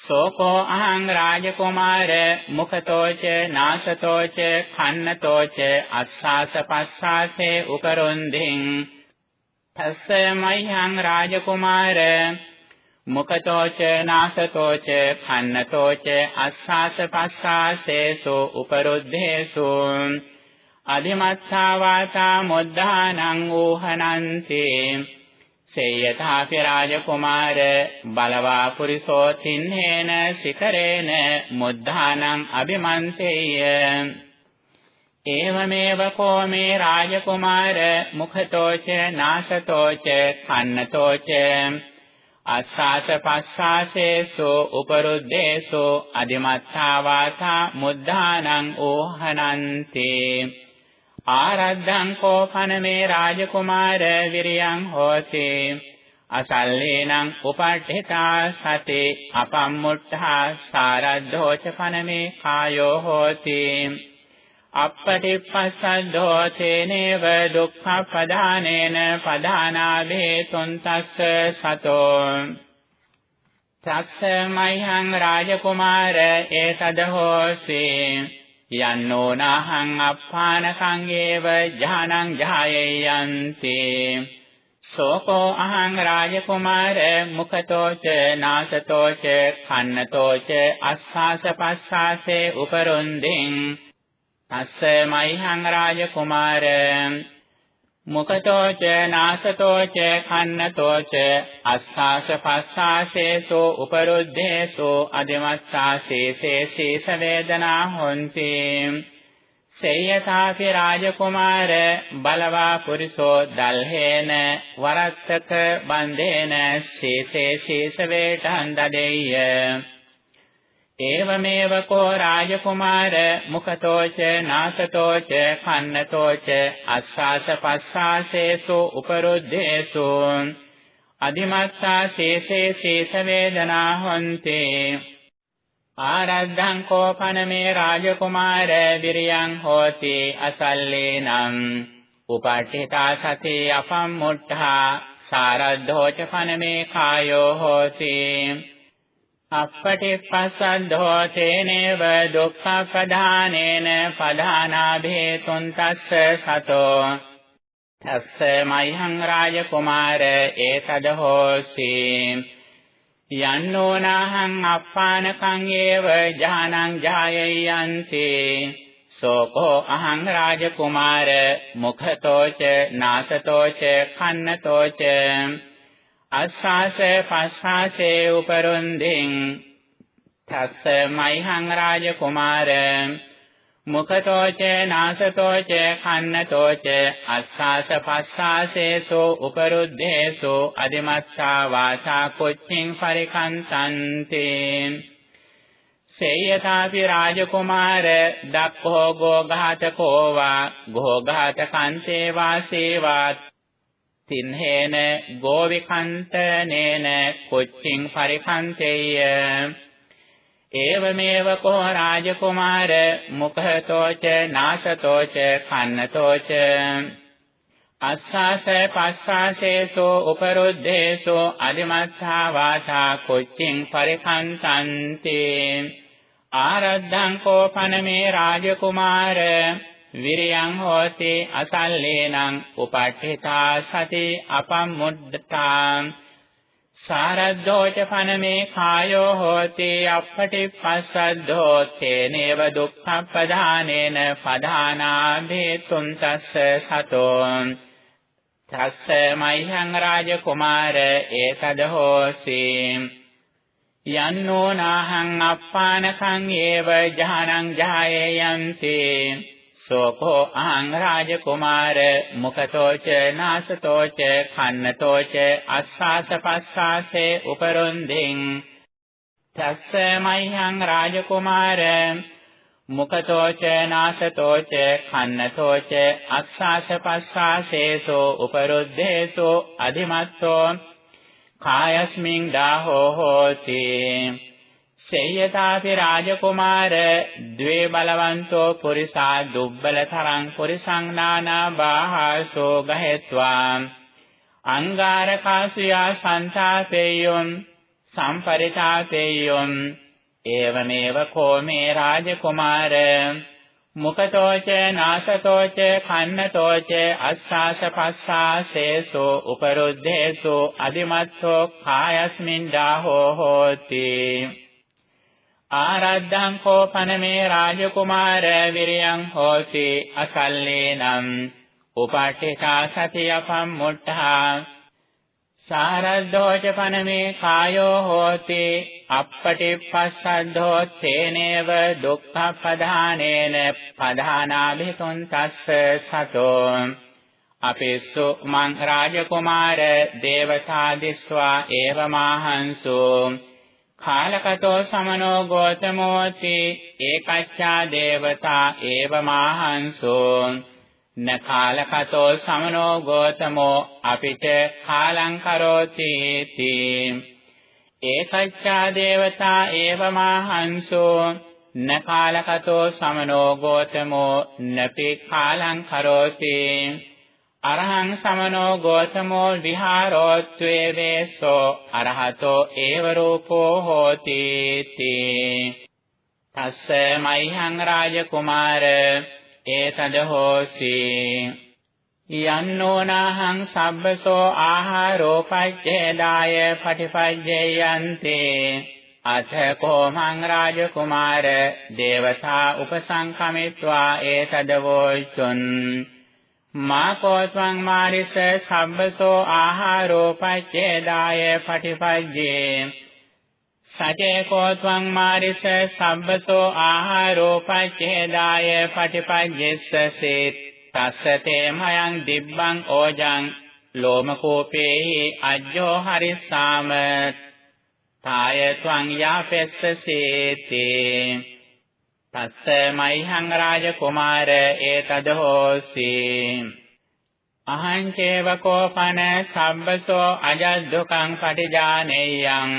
සෝකෝ අහං රාජකුමාර මුඛතෝච නාසතෝච කන්නතෝච අස්සාස පස්සාසේ උකරොන්දින්. තස්ස මයිහං රාජකුමාර මුඛතෝච නාසතෝච කන්නතෝච අස්සාස පස්සාසේසු උපරුද්ධේසු. අධිමත්තා වාතා මොද්ධානං ඌහනන්තේ. සේයථාපි රාජකුමාර බලවා පුරිසෝ තින්නේන සිකරේන මුද්ධානං අபிමන්තේය ඒවමේව කෝමේ රාජකුමාර මුඛතෝච නාසතෝච කන්නතෝච. අස්සාස පස්සාසේසු උපරුද්දේසු අදිමත්තා වාතා මුද්ධානං ඕහනන්තේ ආරද්ධං කෝපනමේ රාජකුමාර විරියං හෝති. අසල්ලේනං උපට්ඨිතා සතේ අපම්මුට්ඨා සාරද්ධෝච පනමේ කායෝ හෝති. අප්පටිප්පස්සද්ධෝ තේනේව දුක්ඛ පදානේන පදානාභේ තුන්තස්ස සතෝ. තස්ස මයිහං රාජකුමාර ඒතද හෝසී. යන්නෝ නාහං අප්පානකං ඒව ඥානං ජායයන්ති. සෝකෝ අහං රාජකුමාර මුඛතෝච නාසතෝච කන්නතෝච අස්සාස පස්සාසේ උපරුන්දින්. අස්ස මයිහං රාජකුමාර මුඛතෝ ච නාසතෝ ච කන්නතෝ ච අස්සාස පස්සාසේසෝ උපරුද්ධේසෝ අදිමස්සාසේසේ සීස වේදනා හොಂತಿ සේයථාපි රාජකුමාර බලවා පුරිසෝ දල්හේන වරත්තක බන්දේන සීසේ සීස වේටන් දදෙය්‍ය ඒවමේව කෝ රාජකුමාර මුඛතෝච නාසතෝච කන්නතෝච අස්සාස පස්සාසේසු උපරුද්ධේසු අදිමත්තා ශේෂේ ශේෂ වේදනා හොන්ති ආරද්ධං කෝපනමේ රාජකුමාර විරියං හෝති අසල්ලේනම් උපට්ඨිතා සතේ අපම්මුට්ඨා සාරද්ධෝච පනමේ කායෝ හෝති අප්පටිපස්සද්ධෝ තේනේව දුක්ඛපදානේන පදානාභේතුන් තස්ස සතෝ. තස්ස මයිහං රාජ කුමාර ඒතද හෝසි යන්නෝනාහං අප්පානකං ඒව ජානං ජායයන්ති. සෝකෝ අහං රාජ කුමාර මුඛතෝච නාසතෝච කන්නතෝච. අස්සාස පස්සාසේ උපරුන්දින් තස්ස මයිහං රාජ කුමාර මුඛතෝච නාසතෝච කන්නතෝච අස්සාස පස්සාසේසෝ උපරුද්ධේසෝ අදිමත්තා වාචා කුච්චින් පරිකන්තන්ති සේයතාපි රාජකුමාර දක්ඛෝ ගෝඝාතකෝ වා ගෝඝාතකන්තේ වාසේවත් තින්හේන ගෝවිකන්තනේන කුච්චින් පරිකන්තේය? ඒවමේව කෝ රාජකුමාර මුඛතෝච නාසතෝච කන්නතෝච? අස්සාස පස්සාසේසෝ උපරුද්ධේසෝ අදිමත්තා වාසා කුච්චින් පරිකන්තන්ති? ආරද්ධං කෝපනමේ රාජකුමාර විරියං හෝති අසල්ලේනං උපට්ඨිතා සති අපම්මුද්දතා සාරද්ධෝච පනමේ කායෝ හෝති අප්පටිපස්සද්ධෝ තේනේව දුක්ඛප්පදානේන පදානාභේතුන් තස්ස සතෝ තස්ස මයිහං රාජ කුමාර ඒතද හෝසි යන්නෝ නාහං අප්පානකං ඒව ජහනං ජායයන්ති සෝකෝ අහං රාජකුමාර මුඛතෝච නාසතෝච කන්නතෝච අස්සාස පස්සාසේ උපරුන්දින්. තස්ස මයිහං රාජකුමාර මුඛතෝච නාසතෝච කන්නතෝච අස්සාස පස්සාසේසෝ උපරුද්ධේසෝ අධිමත්තෝ. කායස්මින් දාහෝ හෝති. සේයතාපි රාජකුමාර ද්වේ බලවන්තෝ පුරිසා දුබ්බලතරං පුරිසං නානා බාහසෝ ගහෙත්වා. අංගාරකාසියා සන්තාපේයොම් සම්පරිතාපේයොම් ඒවමේව කෝමේ රාජකුමාර. මුකතෝච නාසතෝච කන්නතෝච අස්සාස පස්සාසේසෝ උපරුද්ධේසෝ අදිමත්තෝ කායස්මින් දාහෝ හෝති ආරද්ධං කෝපනමේ රාජකුමාර විරියං හෝති අසල්ලේනම්. උපට්ඨිතා සතියපම් මුට්ඨා සාරද්ධෝච පනමේ කායෝ හෝති. අප්පටිපස්සද්ධෝ තේනේව දුක්ඛපදානේන පදානාභිතුන් තස්ස සතෝ. අපේසු මං රාජකුමාර දේවතා දිස්වා ඒවමාහංසු. කාලකතෝ සමනෝ ගෝතමෝති ඒකච්ඡා දේවතා ඒවමාහංසෝ න කාලකතෝ සමනෝ ගෝතමෝ අපිට කාලං කරෝති තී ඒකච්ඡා දේවතා ඒවමාහංසෝ න කාලකතෝ සමනෝ ගෝතමෝ නපි කාලං කරෝති. අරහං සමනෝ ගෝතමෝ විහාරෝත්වේ වේසෝ අරහතෝ ඒව රූපෝ හෝති තී. තස්ස මයිහං රාජ කුමාර ඒතද හෝසි. යන්නෝනාහං සබ්බසෝ ආහාරෝ පච්චේදාය පටිපජ්ජයන්තේ අත කොමං රාජ කුමාර දේවතා උපසංකමිත්වා ඒතදවෝචුන් මා කෝත්වං මාරිස සබ්බසෝ ආහාරෝ පච්චේදාය පටිපජ්ජේ සචේ කෝත්වං මාරිස සබ්බසෝ ආහාරෝ පච්චේදාය පටිපජ්ජෙස්සසේ තස්සතේ මයං දිබ්බං ඕජං ලෝමකෝපේහි අජ්ජෝ හරිස්සාම තාය ත්වං යාපෙස්සසේතේ තස්ස මයිහං රාජ කුමාර ඒතද හෝසි අහං චේව කෝපන සම්බසෝ අජද්දුකං පටිජානෙයං.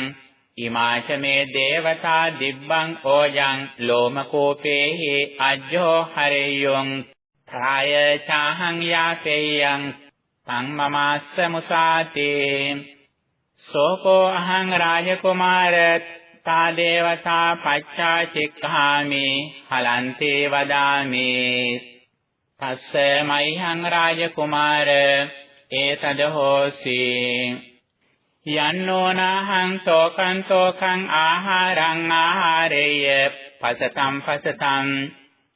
ඉමාච මේ දේවතා දිබ්බං ඕජං ලෝමකෝපේහි අජ්ජෝ හරෙය්‍යං ත්‍රාය චාහං යාපේයං. තං මමාස්ස මුසාතේ. සෝකෝ අහං රාජ කුමාර තා දේවතා පච්චා චික්ඛාමි හලන්තේ වදාමි. තස්ස මයිහං රාජ කුමාර ඒතද හෝසි. යන්නෝනාහං තෝකං තෝකං ආහාරං ආහාරේය පසතම් පසතම්.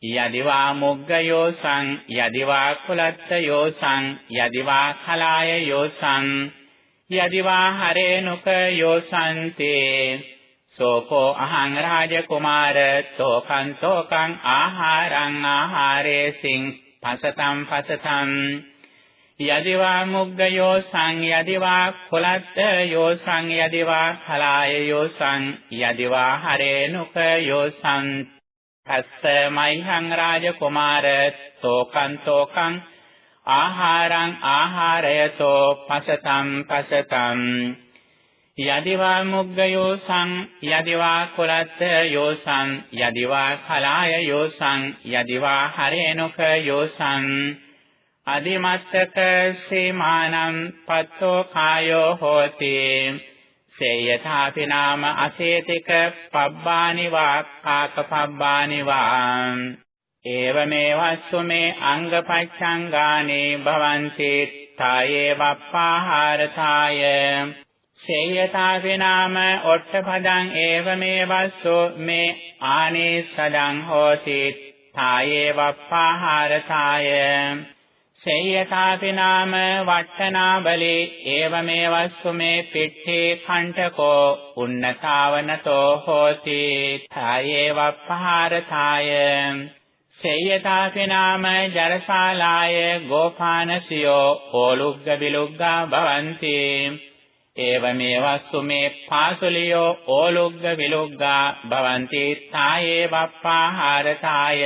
යදිවා මුග්ගයෝසං යදිවා කුලත්තයෝසං යදිවා khලාය යෝසං යදිවා හරේනුක යෝසන්තේ සෝකෝ අහං රාජ කුමාර තෝකං තෝකං ආහාරං ආහාරේසින් පසතම් පසතම්. යදිවා මුග්ගයෝ සං යදිවා කුලත්ත යෝ සං යදිවා khලාය යෝ සං යදිවා හරේනුක යෝ සං. තස්ස මයිහං රාජ කුමාර තෝකං තෝකං ආහාරං ආහාරයතෝ පසතම් පසතම්. යදිවා මුග්ගයෝ සං යදිවා කුලත්ත යෝසං යදිවා khලාය යෝසං යදිවා හරේනුක යෝසං අදිමත්තක සීමානම් පත්තෝ කායෝ හෝති. සේයථාපි නාම අසේතික පබ්බානි වා කාක පබ්බානි වා. ඒවමේවස්සු මේ අංගපච්ඡංගානේ භවන්ති තායේ වප්පාහාරතාය. සේයතාපි නාම ඔට්ඨපදං ඒවමේ වස්සෝ මේ ආනේ සදං හෝති තායේ වප්පාහාරතාය සේයතාපි නාම වට්ටනා බලේ ඒවමේ වස්සු මේ පිට්ඨේ කණ්ඨකෝ උන්නතාවනතෝ හෝති තායේ වප්පාහාරතාය සේයතාපි නාම ජරශාලාය ගෝපානසියෝ ඕලුග්ග බිලුග්ගා භවಂತಿ. ඒවමේවස්සු මේ පාසුලියෝ ඕලුග්ග විලුග්ගා භවಂತಿ තායේ වප්පාහාරතාය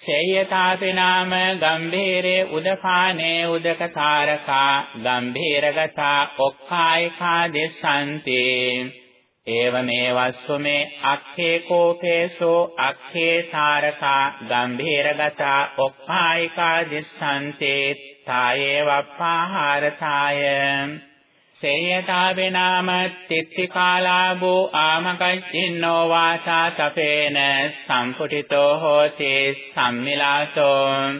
සේයතාති නාම ගම්භීරේ උදපානේ උදකතාරකා ගම්භීරගතා ඔක්කායිකා දෙස්සන්ති ඒවමේවස්සු මේ අක්ඛේ කෝපේසෝ අක්ඛේ තාරකා ගම්භීරගතා ඔක්කායිකා දෙස්සන්ති තායේ වප්පාහාරතාය සේයතා වේනාම තිත්තිකාලාභෝ ආමකච්චින්නෝ වාසා තපේන සම්පුටිතෝ හෝති සම්මිලාසෝ.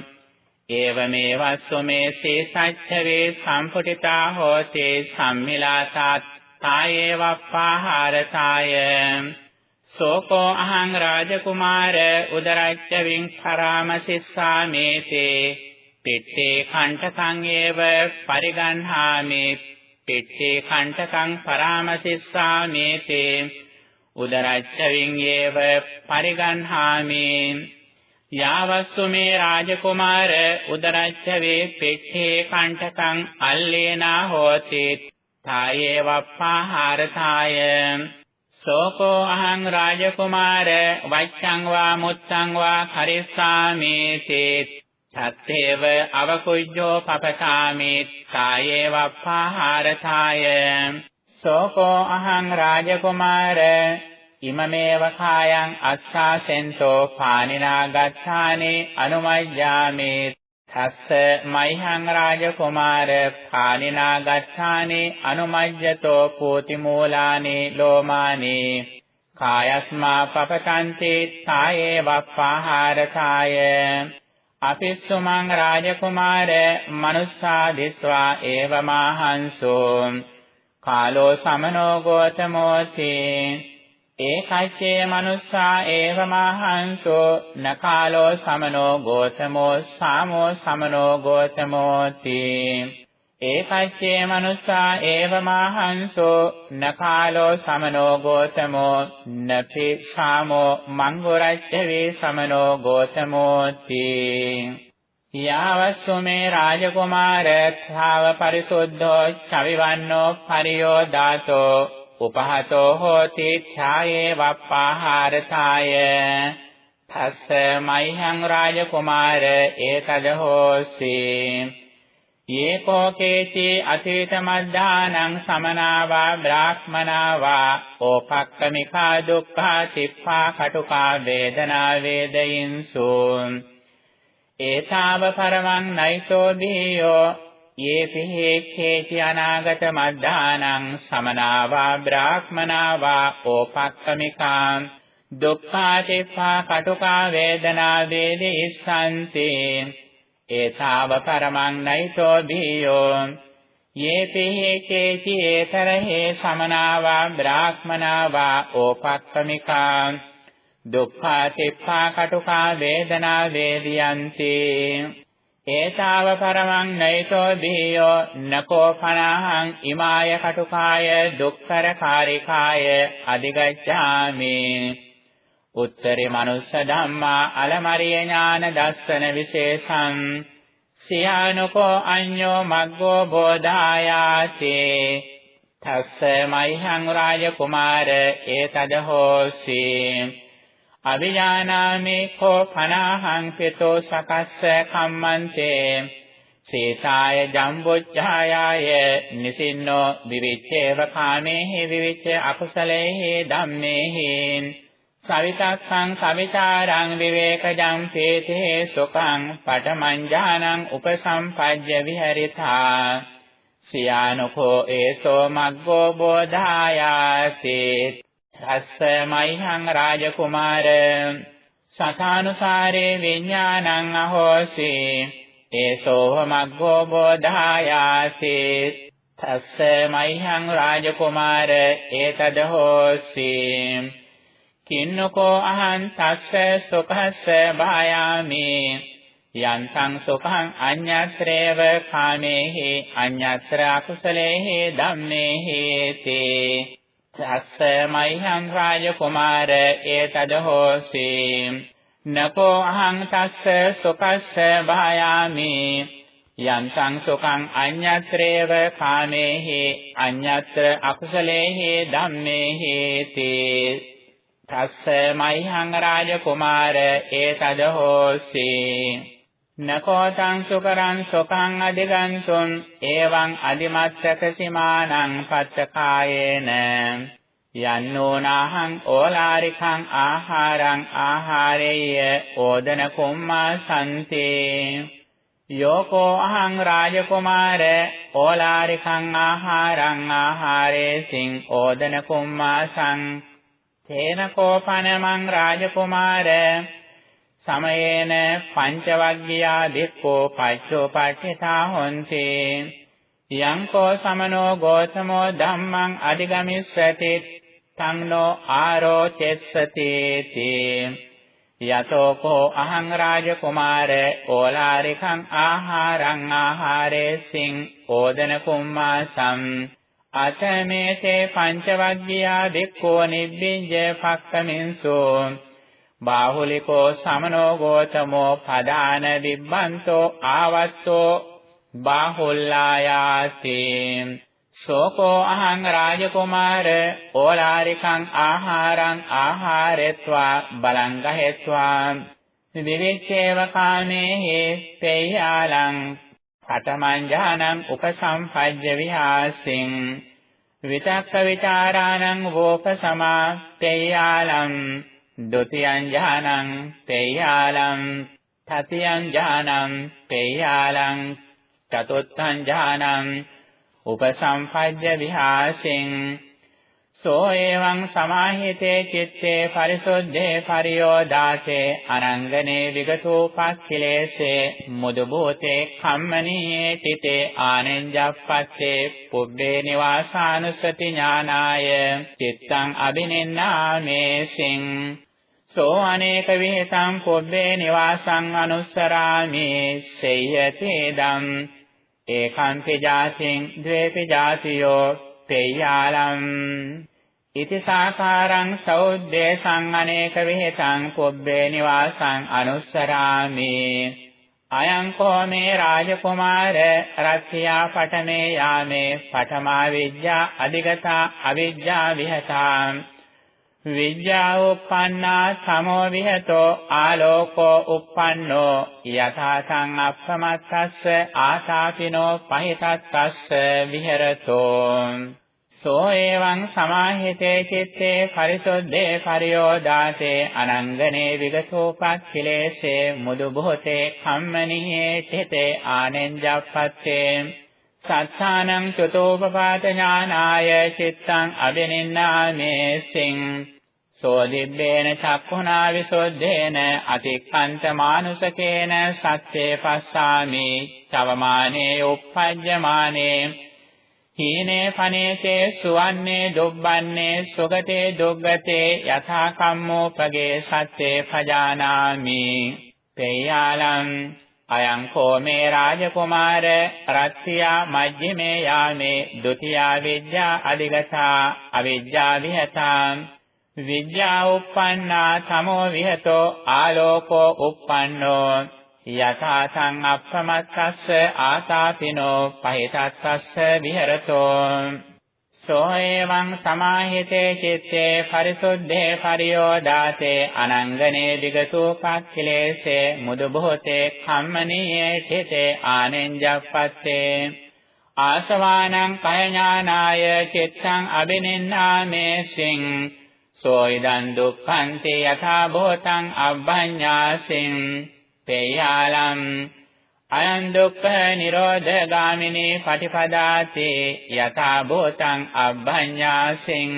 ඒවමේ වස්සු මේ සේසච්ඡවේ සම්පුටිතා හෝති සම්මිලාසාත් තායේ වප්පාහාරතාය. සෝකෝ අහං රාජකුමාර උදරච්ච වින් පරාමසිස්සාමේතේ පිට්ඨේ කණ්ඨකං ඒව පරිගන්හාමේ පිට්ඨේ කණ්ඨකං පරාමසිස්සාමේතේ උදරච්ච විඤ්ඤේව පරිගන්හාමි යාවස්සු මේ රාජකුමාර උදරච්ච වේ පිට්ඨේ කණ්ඨකං අල්ලේනා හෝති තායේ වප්පාහාරතාය සෝකෝ අහං රාජකුමාර වච්ඡං වා මුත්තං වා කරිස්සාමේතේ තත්තේව අවකුජ්ජෝ පපතාමි කායේ වප්පාහාරතාය. සෝකෝ අහං රාජකුමාර ඉමමේව කායං අස්සාසෙන්තෝ පානිනා ගච්ඡානේ අනුමජ්ජාමි. තස්ස මයිහං රාජ කුමාර පානිනා ගච්ඡානේ අනුමජ්ජතෝ පෝති මූලානේ ලෝමානේ. කායස්මා පපතන්තේ තායේ වප්පාහාරකාය අපිස්සුමං රාජකුමාර මනුස්සා දිස්වා ඒවමාහංසෝ කාලෝ සමනෝ ගෝතමෝති ඒකච්චේ මනුස්සා ඒවමාහංසෝ නකාලෝ සමනෝ ගෝතමෝ සාමෝ සමනෝ ගෝතමෝති ඒකච්චේ මනුස්සා ඒවමාහංසෝ නකාලෝ සමනෝ ගෝතමෝ නපි සාමෝ මංගුරච්ච වේ සමනෝ ගෝතමෝති යාවස්සුමේ රාජකුමාර ථාව පරිසුද්ධෝ චවිවන්නෝ පරියෝ දාතෝ උපහතෝ හෝති ඡායේ වප්පාහාරතාය තස්ස මයිහං රාජකුමාර ඒතද හෝසි යේකෝ කේචි අතීත මද්ධානං සමනාවා බ්‍රාහ්මනාවා ඕපක්කමිකා දුක්ඛා තිප්පා කටුකා වේදනා වේදයින්සු ඒතාව පරමං නයිතෝ දීයෝ යේ පිහෙක්ඛේති අනාගත මද්ධානං සමනාවා බ්‍රාහ්මනාවා ඕපක්කමිකා දුක්ඛාතිප්පා කටුකා වේදනා වේදිස්සන්ති ඒතාව පරමං නයිතෝ දීයෝ යේ පිහෙක්ඛේති ඒතරහේ සමනාවා බ්‍රාහ්මනාවා ඕපක්කමිකා දුක්ඛා තිප්පා කටුකා වේදනා වේදියන්ති. ඒතාව පරමං නයිතෝ දීයෝ නකෝ පනහං ඉමාය කටුකාය දුක්ඛර කාරිකාය අධිගච්ඡාමි. උත්තරේ මනුස්ස ධම්මා අලමරිය ඥාන දස්සන විශේෂං සියානුකෝ අඤ්ඤෝ මග්ගෝ බෝධායාති. තස්ස මයිහං රාජ කුමාර ඒතද හෝසි. අවිජානාමේ කෝ පනාහං පිතෝ සකස්ස කම්මන්තේ. සීතාය ජම්බොච්ඡායාය නිසින්නෝ විවිච්ඡේව කාමේහි විවිච්ඡ අකුසලේහි ධම්මේහි. සවිතක්ඛං සවිචාරං විවේකජං පේතේ සුඛං පඨමං උපසම්පජ්ජ විහෙරිතා සියානුකෝ ඒසෝ මග්ගෝ බෝධායාසි තස්ස මයිහං රාජකුමාර සතානුසාරේ විඥානං අහෝසි ඒසෝහ මග්ගෝ බෝධායාසි තස්ස මයිහං රාජකුමාර ඒතද හෝසි කින්නකෝ අහං තස්ස සුඛස්ස භායාමි යන්තං සුඛං අඤ්ඤත්‍රේව කාමේහි අඤ්ඤත්‍ර අකුසලේහි ධම්මේහි තේ තස්ස මයිහං රාජ කුමාර ඒතද හෝසි නකෝ අහං තස්ස සුකස්ස භායාමි යන්තං සුඛං අඤ්ඤත්‍රේව කාමේහි අඤ්ඤත්‍ර අකුසලේහි ධම්මේහි තේ තස්ස මයිහං රාජ කුමාර ඒතද හෝසි. නකෝතං සුකරං සොකං අධිගන්තුන් එවං අදිමත්තක සීමානං පත්තකායේන. යන්නෝනාහං ඕලාරිකං ආහාරං ආහාරේය ඕදන කුම්මා සම්තේ යෝකෝ අහං රාජකුමාර ඕලාරිකං ආහාරං ආහාරේසින් ඕදන කුම්මා සං. තේන කෝපනමං රාජකුමාර. සමයේන පංචවග්ගියා දික්ඛෝ පච්චෝපට්ඨිතා හොන්ති. යංකෝ සමනෝ ගෝතමෝ ධම්මං අධිගමිස්සති. තන්නෝ ආරෝචෙස්සති යතෝ කෝ අහං රාජ කුමාර ඕලාරිකං ආහාරං ආහාරේසින් ඕදන කුම්මාසම් අතමේතේ පංචවග්ගියා දික්ඛෝ නිබ්බින්ජ පක්කමින්සෝ. බාහුලිකෝ සමනෝ ගෝතමෝ පදාන විබ්බන්තෝ ආවත්තෝ බාහුල්ලායාති. සෝකෝ අහං රාජකුමාර ඕලාරිකං ආහාරං ආහාරෙත්වා බලං ගහෙත්වා. විවිච්ඡේව කාමේහි තේයාලං කතමං ඥානං උපසම්පජ්ජ විහාසින් විතක්ක විචාරාණං වෝපසමා තේයාලං ဒုတိယං ඥානං තේයාලං තතියං ඥානං පේයාලං චතුත්ථං ඥානං උපසම්පජ්ජ විහාසින් සෝ එවං සමාහිතේ චිත්තේ පරිසුද්ධේ පරියෝදාසේ අනංගනේ විගතෝපක්ඛිලේසේ මුදු භූතේ කම්මනීයේ තිතේ ආනෙන්ජප්පත්තේ පුබ්බේ නිවාසානුසති ඥානාය චිත්තං අබිනෙන්නාමේසින් සෝ අනේක විහෙතං පුබ්බේ නිවාසං අනුස්සරාමි සේයතේ දම් ඒකාන්ති ජාතින් ද්වේපි ජාතියෝ පේයාලම් ඉති සාකාරං සෞද්දේශං අනේක විහෙතං පුබ්බේ නිවාසං අනුස්සරාමි අයං කෝ මේ රාජකුමාර රත්ත්‍යා පඨමේ යාමේ පඨමා විද්‍යා අධිගතා අවිද්‍යා විහතා විද්‍යා උප්පන්නා සමෝ විහතෝ ආලෝකෝ උප්පන්නෝ යථා සං අප්පමත්තස්ස ආසාපිනෝ පහිතත්තස්ස විහෙරතෝ. සෝ එවං සමාහිතේ චිත්තේ පරිසොද්දේ පරියෝදාතේ අනංගනේ විගසෝපක්ඛිලේසේ මුදු බොහෝතේ කම්මනිහේ චිතේ ආනෙන්ජප්පත්තේ. සත්තානං චතෝපපාත ඥානාය චිත්තං අබිනින්නාමේ සිං සෝ දිබ්බේන චක්ඛුනා විසොද්දේන අතික්ඛන්ත මානුසකේන සත්‍යේ පස්සාමි චවමානේ උප්පජ්ජමානේ හීනේ පනේසේ සුවන්නේ දුබ්බන්නේ සුගතේ දුග්ගතේ යථා කම්මෝපගේ සත්‍යේ පජානාමි පේයාලං අයං කෝමේ රාජකුමාර රත්ත්‍යා මජ්ජිමේ යාමේ ဒ ුතියා විද්‍යා අධිගතා අවිද්‍යා විහතා විද්‍යා උප්පන්නා තමෝ විහතෝ ආලෝකෝ උප්පන්නෝ යථා සං අප්පමත්තස්ස ආතාපිනෝ පහිතස්සස්ස විහෙරතෝ සෝ එවං සමාහිතේ චිත්තේ පරිසුද්ධේ පරියෝදාතේ අනංගනේ දිගසෝපක්ඛිලේසේ මුදු බොහෝතේ කම්මනීයේ චිතේ ආනෙන්ජප්පත්තේ ආසවානං කය ඥානාය චිත්තං අබිනින්නාමේසින් සෝ ඉදං දුක්ඛන්ති යථා භූතං අබ්බඤ්ඤාසින් පේයාලම් අයං දුක්ඛ නිරෝධ ගාමිනී පටිපදාති යථා භූතං අබ්බඤ්ඤාසින්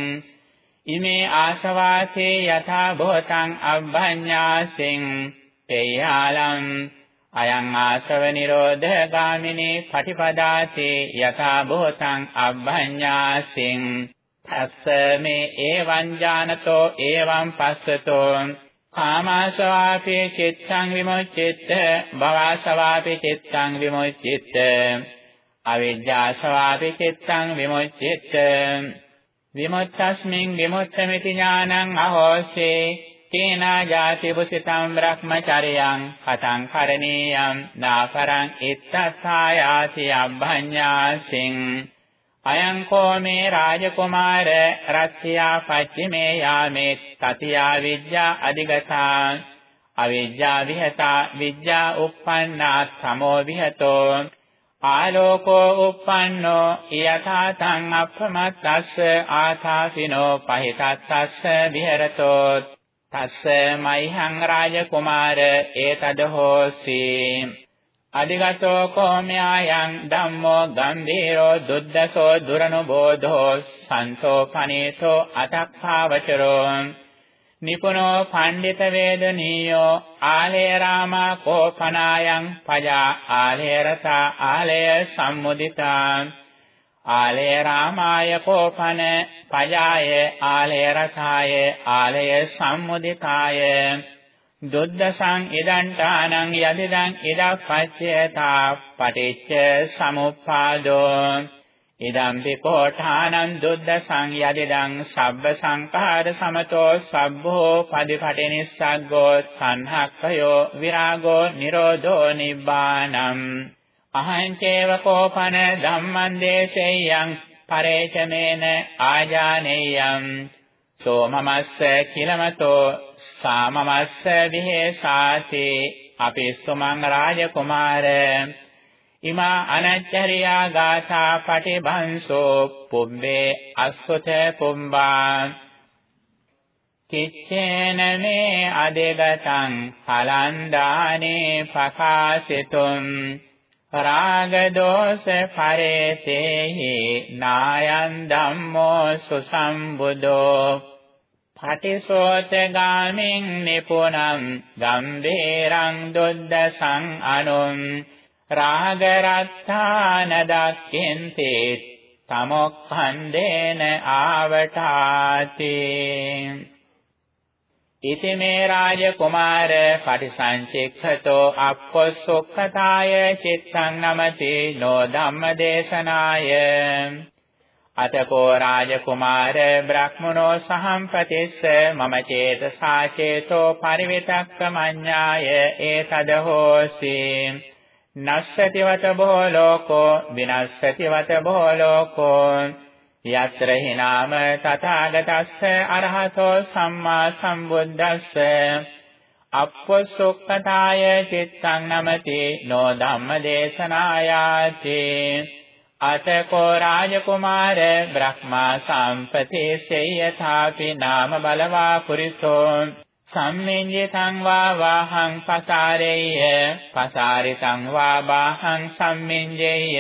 ඉමේ ආසවාසේ යථා භූතං අබ්බඤ්ඤාසින් පේයාලම් අයං ආසව නිරෝධ ගාමිනී පටිපදාති යථා භූතං අබ්බඤ්ඤාසින් තස්ස මේ එවං ඥානතෝ එවං පස්සතෝ කාමාසවාපේ චිත්තං විමුච්චිත භවසවාපේ චිත්තං විමුච්චිත අවිජ්ජාසවාපේ චිත්තං විමුච්චිත විමුක්තස්මින් විමුක්තമിതി ඥානං අහෝසේ තේනා ජාති පුසිතං බ්‍රහ්මචර්යං කතං කරණීයං නාපරං ඉත්තසායාති අබ්බඤ්ඤාසින් අයං කෝ මේ රාජකුමාර රත්ත්‍යා පච්චිමේ යාමේ තතියා විද්‍යා අධිගතා අවිද්‍යා විහතා විද්‍යා uppannā සමෝ විහතෝ ආලෝකෝ uppannෝ යථා තං අප්‍රමත්තස්ස ආථාසිනෝ පහිතස්සස්ස විහෙරතෝ තස්ස මයිහං රාජකුමාර ඒතද හෝසි අධිගතෝ කෝම්‍යායන් ධම්මෝ ගම්භීරෝ දුද්දසෝ දුරනුබෝධෝ සන්තෝ පනේතෝ අතක්ඛාවචරෝ නිපුනෝ පණ්ඩිත වේදනීයෝ ආලේ රාමා කෝපනායන් පජා ආලේ රතා ආලය සම්මුදිතා ආලේ රාමාය කෝපන පජාය ආලේ රතාය ආලය සම්මුදිතාය දුද්දසං ඉදන්තානං යදිදං ඉදප්පච්චයතා පටිච්ච සමුප්පාදෝ. ඉදම් පිකෝඨානං දුද්දසං යදිදං සබ්බ සංඛාර සමතෝ සබ්බෝ පදිපටිනිස්සග්ගෝ සංහක්ඛයෝ විරාගෝ නිරෝධෝ නිබ්බානං. අහංචේව කෝපන ධම්මං දේශේයං පරේචමේන ආජානේයං සෝමමස්ස කිලමතෝ සාමමස්ස විහෙසාති. අපිස්සුමං රාජකුමාර. ඉමා අනච්චරියා ගාථා පටිභංසෝ පුම්බේ අස්සත පුම්බා. කිච්චේන මේ අදගතං හලන්දානේ පකාසිතුම් රාග දෝෂ පරේතේහි නායන් ධම්මෝ සුසම්බුදෝ. පටිසෝතගාමින් නිපුනම් ගම්බේරං දුද්දසං අනුම් රාග රත්තාන දක්ඛෙන්තේ තමොක්ඛන්දේන ආවටාති. ඉති මේ රාජ කුමාර පටිසංචෙක්ඛතෝ අප්පොස්සොක්ඛතාය චිත්තං නමති නෝ ධම්මදේශනාය. අතකෝ රාජ කුමාර බ්‍රහ්මනෝ සහම්පතිස්ස මම චේතසා චේතෝ පරිවිතක්කමඤ්ඤාය ඒතද හෝසි. නස්සති වත බෝ ලෝකෝ විනස්සති වත බෝ ලෝකෝ. යත්‍ර හිනාම තථාගතස්ස අරහතෝ සම්මා සම්බුද්දස්ස. අප්පසොක්කතාය චිත්තං නමති නෝ ධම්මදේශනායාති අතකෝ රාජකුමාර බ්‍රහ්මා සම්පතේ සේයථාපි නාම බලවා පුරිසෝ සම්මිඤ්ඤිතං වා වාහං පසාරෙය්‍ය පසාරිතං වා වාහං සම්මිඤ්ඤෙය්‍ය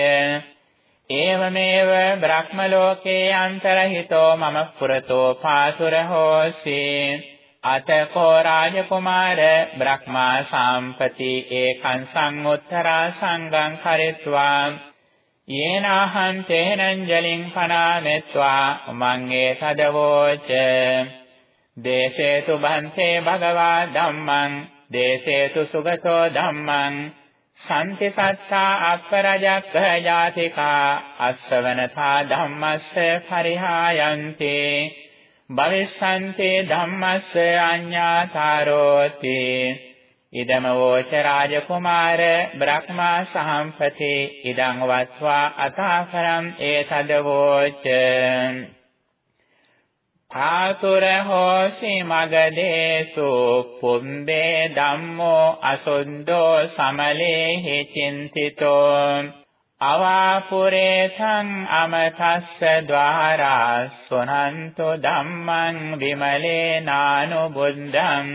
ඒවමේව බ්‍රහ්ම ලෝකේ අන්තරහිතෝ මම පුරතෝ පාසුර හෝසි අතකෝ රාජකුමාර බ්‍රහ්මා සම්පති ඒකං සංඋත්තරා සංගං කරෙත්වා යේනාහං තේනංජලින් පනාමෙත්වා මං ඒ සදවෝච දේශේතු බන්තේ භගවා ධම්මං දේශේතු සුගතෝ ධම්මං සම්ති සත්තා අපරජක්ඛ ජාතිකා අස්සවනතා ධම්මස්ස පරිහායන්ති භවිස්සන්තේ ධම්මස්ස අඤ්ඤාතාරෝති ඉදම වෝච රාජකුමාර බ්‍රහ්මා සහම්පති ඉදං වත්වා අතාකරම් ඒතද වෝච. ආතුර හෝසි මගදේසු පුම්බේ ධම්මෝ අසුන්දෝ සමලේහි චින්තිතෝ අවාපුරේ සං අමතස්ස ద్వාරා සොනන්තෝ ධම්මං විමලේ නානුබුද්ධං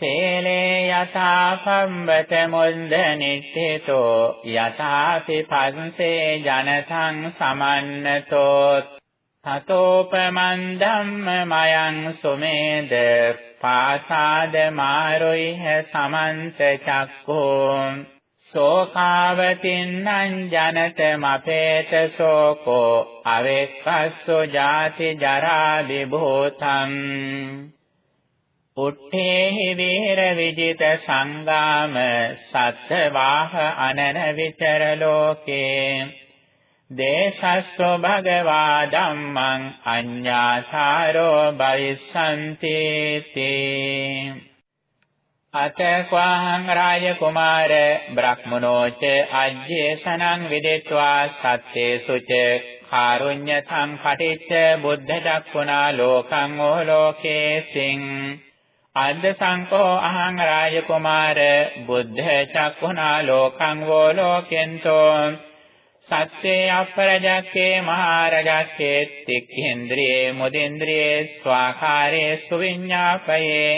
සේලේ යථා පම්බත මුන්ද නිට්ඨිතෝ යථාපි පංසේ ජනතං සමන්නතෝ තතෝපමන් ධම්මමයං සුමේද? පාසාද මාරුයිහ සමන්ත චක්ඛෝ සෝකාවතින්නං ජනත මපේත සෝකෝ අවෙක්කස්සු ජාති ජරා විභූතං. උත්තේහි විහෙර විජිත සංගාම සත්වාහ අනන විචර ලෝකේ. දේශස්සෝ භගවා ධම්මං අඤ්ඤාසාරෝ බයිසන්ති තේ. අතක්වාහං රාජ කුමාර බ්‍රහ්මනෝච අජ්ජේසනං විදෙත්වා සත්තේසුච කාරුඤ්ඤතං පටිච්ච බුද්ධ දක්ඛුනා ලෝකං ඕ ලෝකේසින් අද්ද සංකෝ අහං රාජ කුමාර බුද්ධ චක්ඛුනා ලෝකං වෝ ලෝකෙන්තෝ සත්‍යේ අපරජක්කේ මහරජක්කේ තික්ඛේන්ද්‍රියේ මුදේන්ද්‍රියේ ස්වාඛාරේ සුවිඤ්ඤාපයේ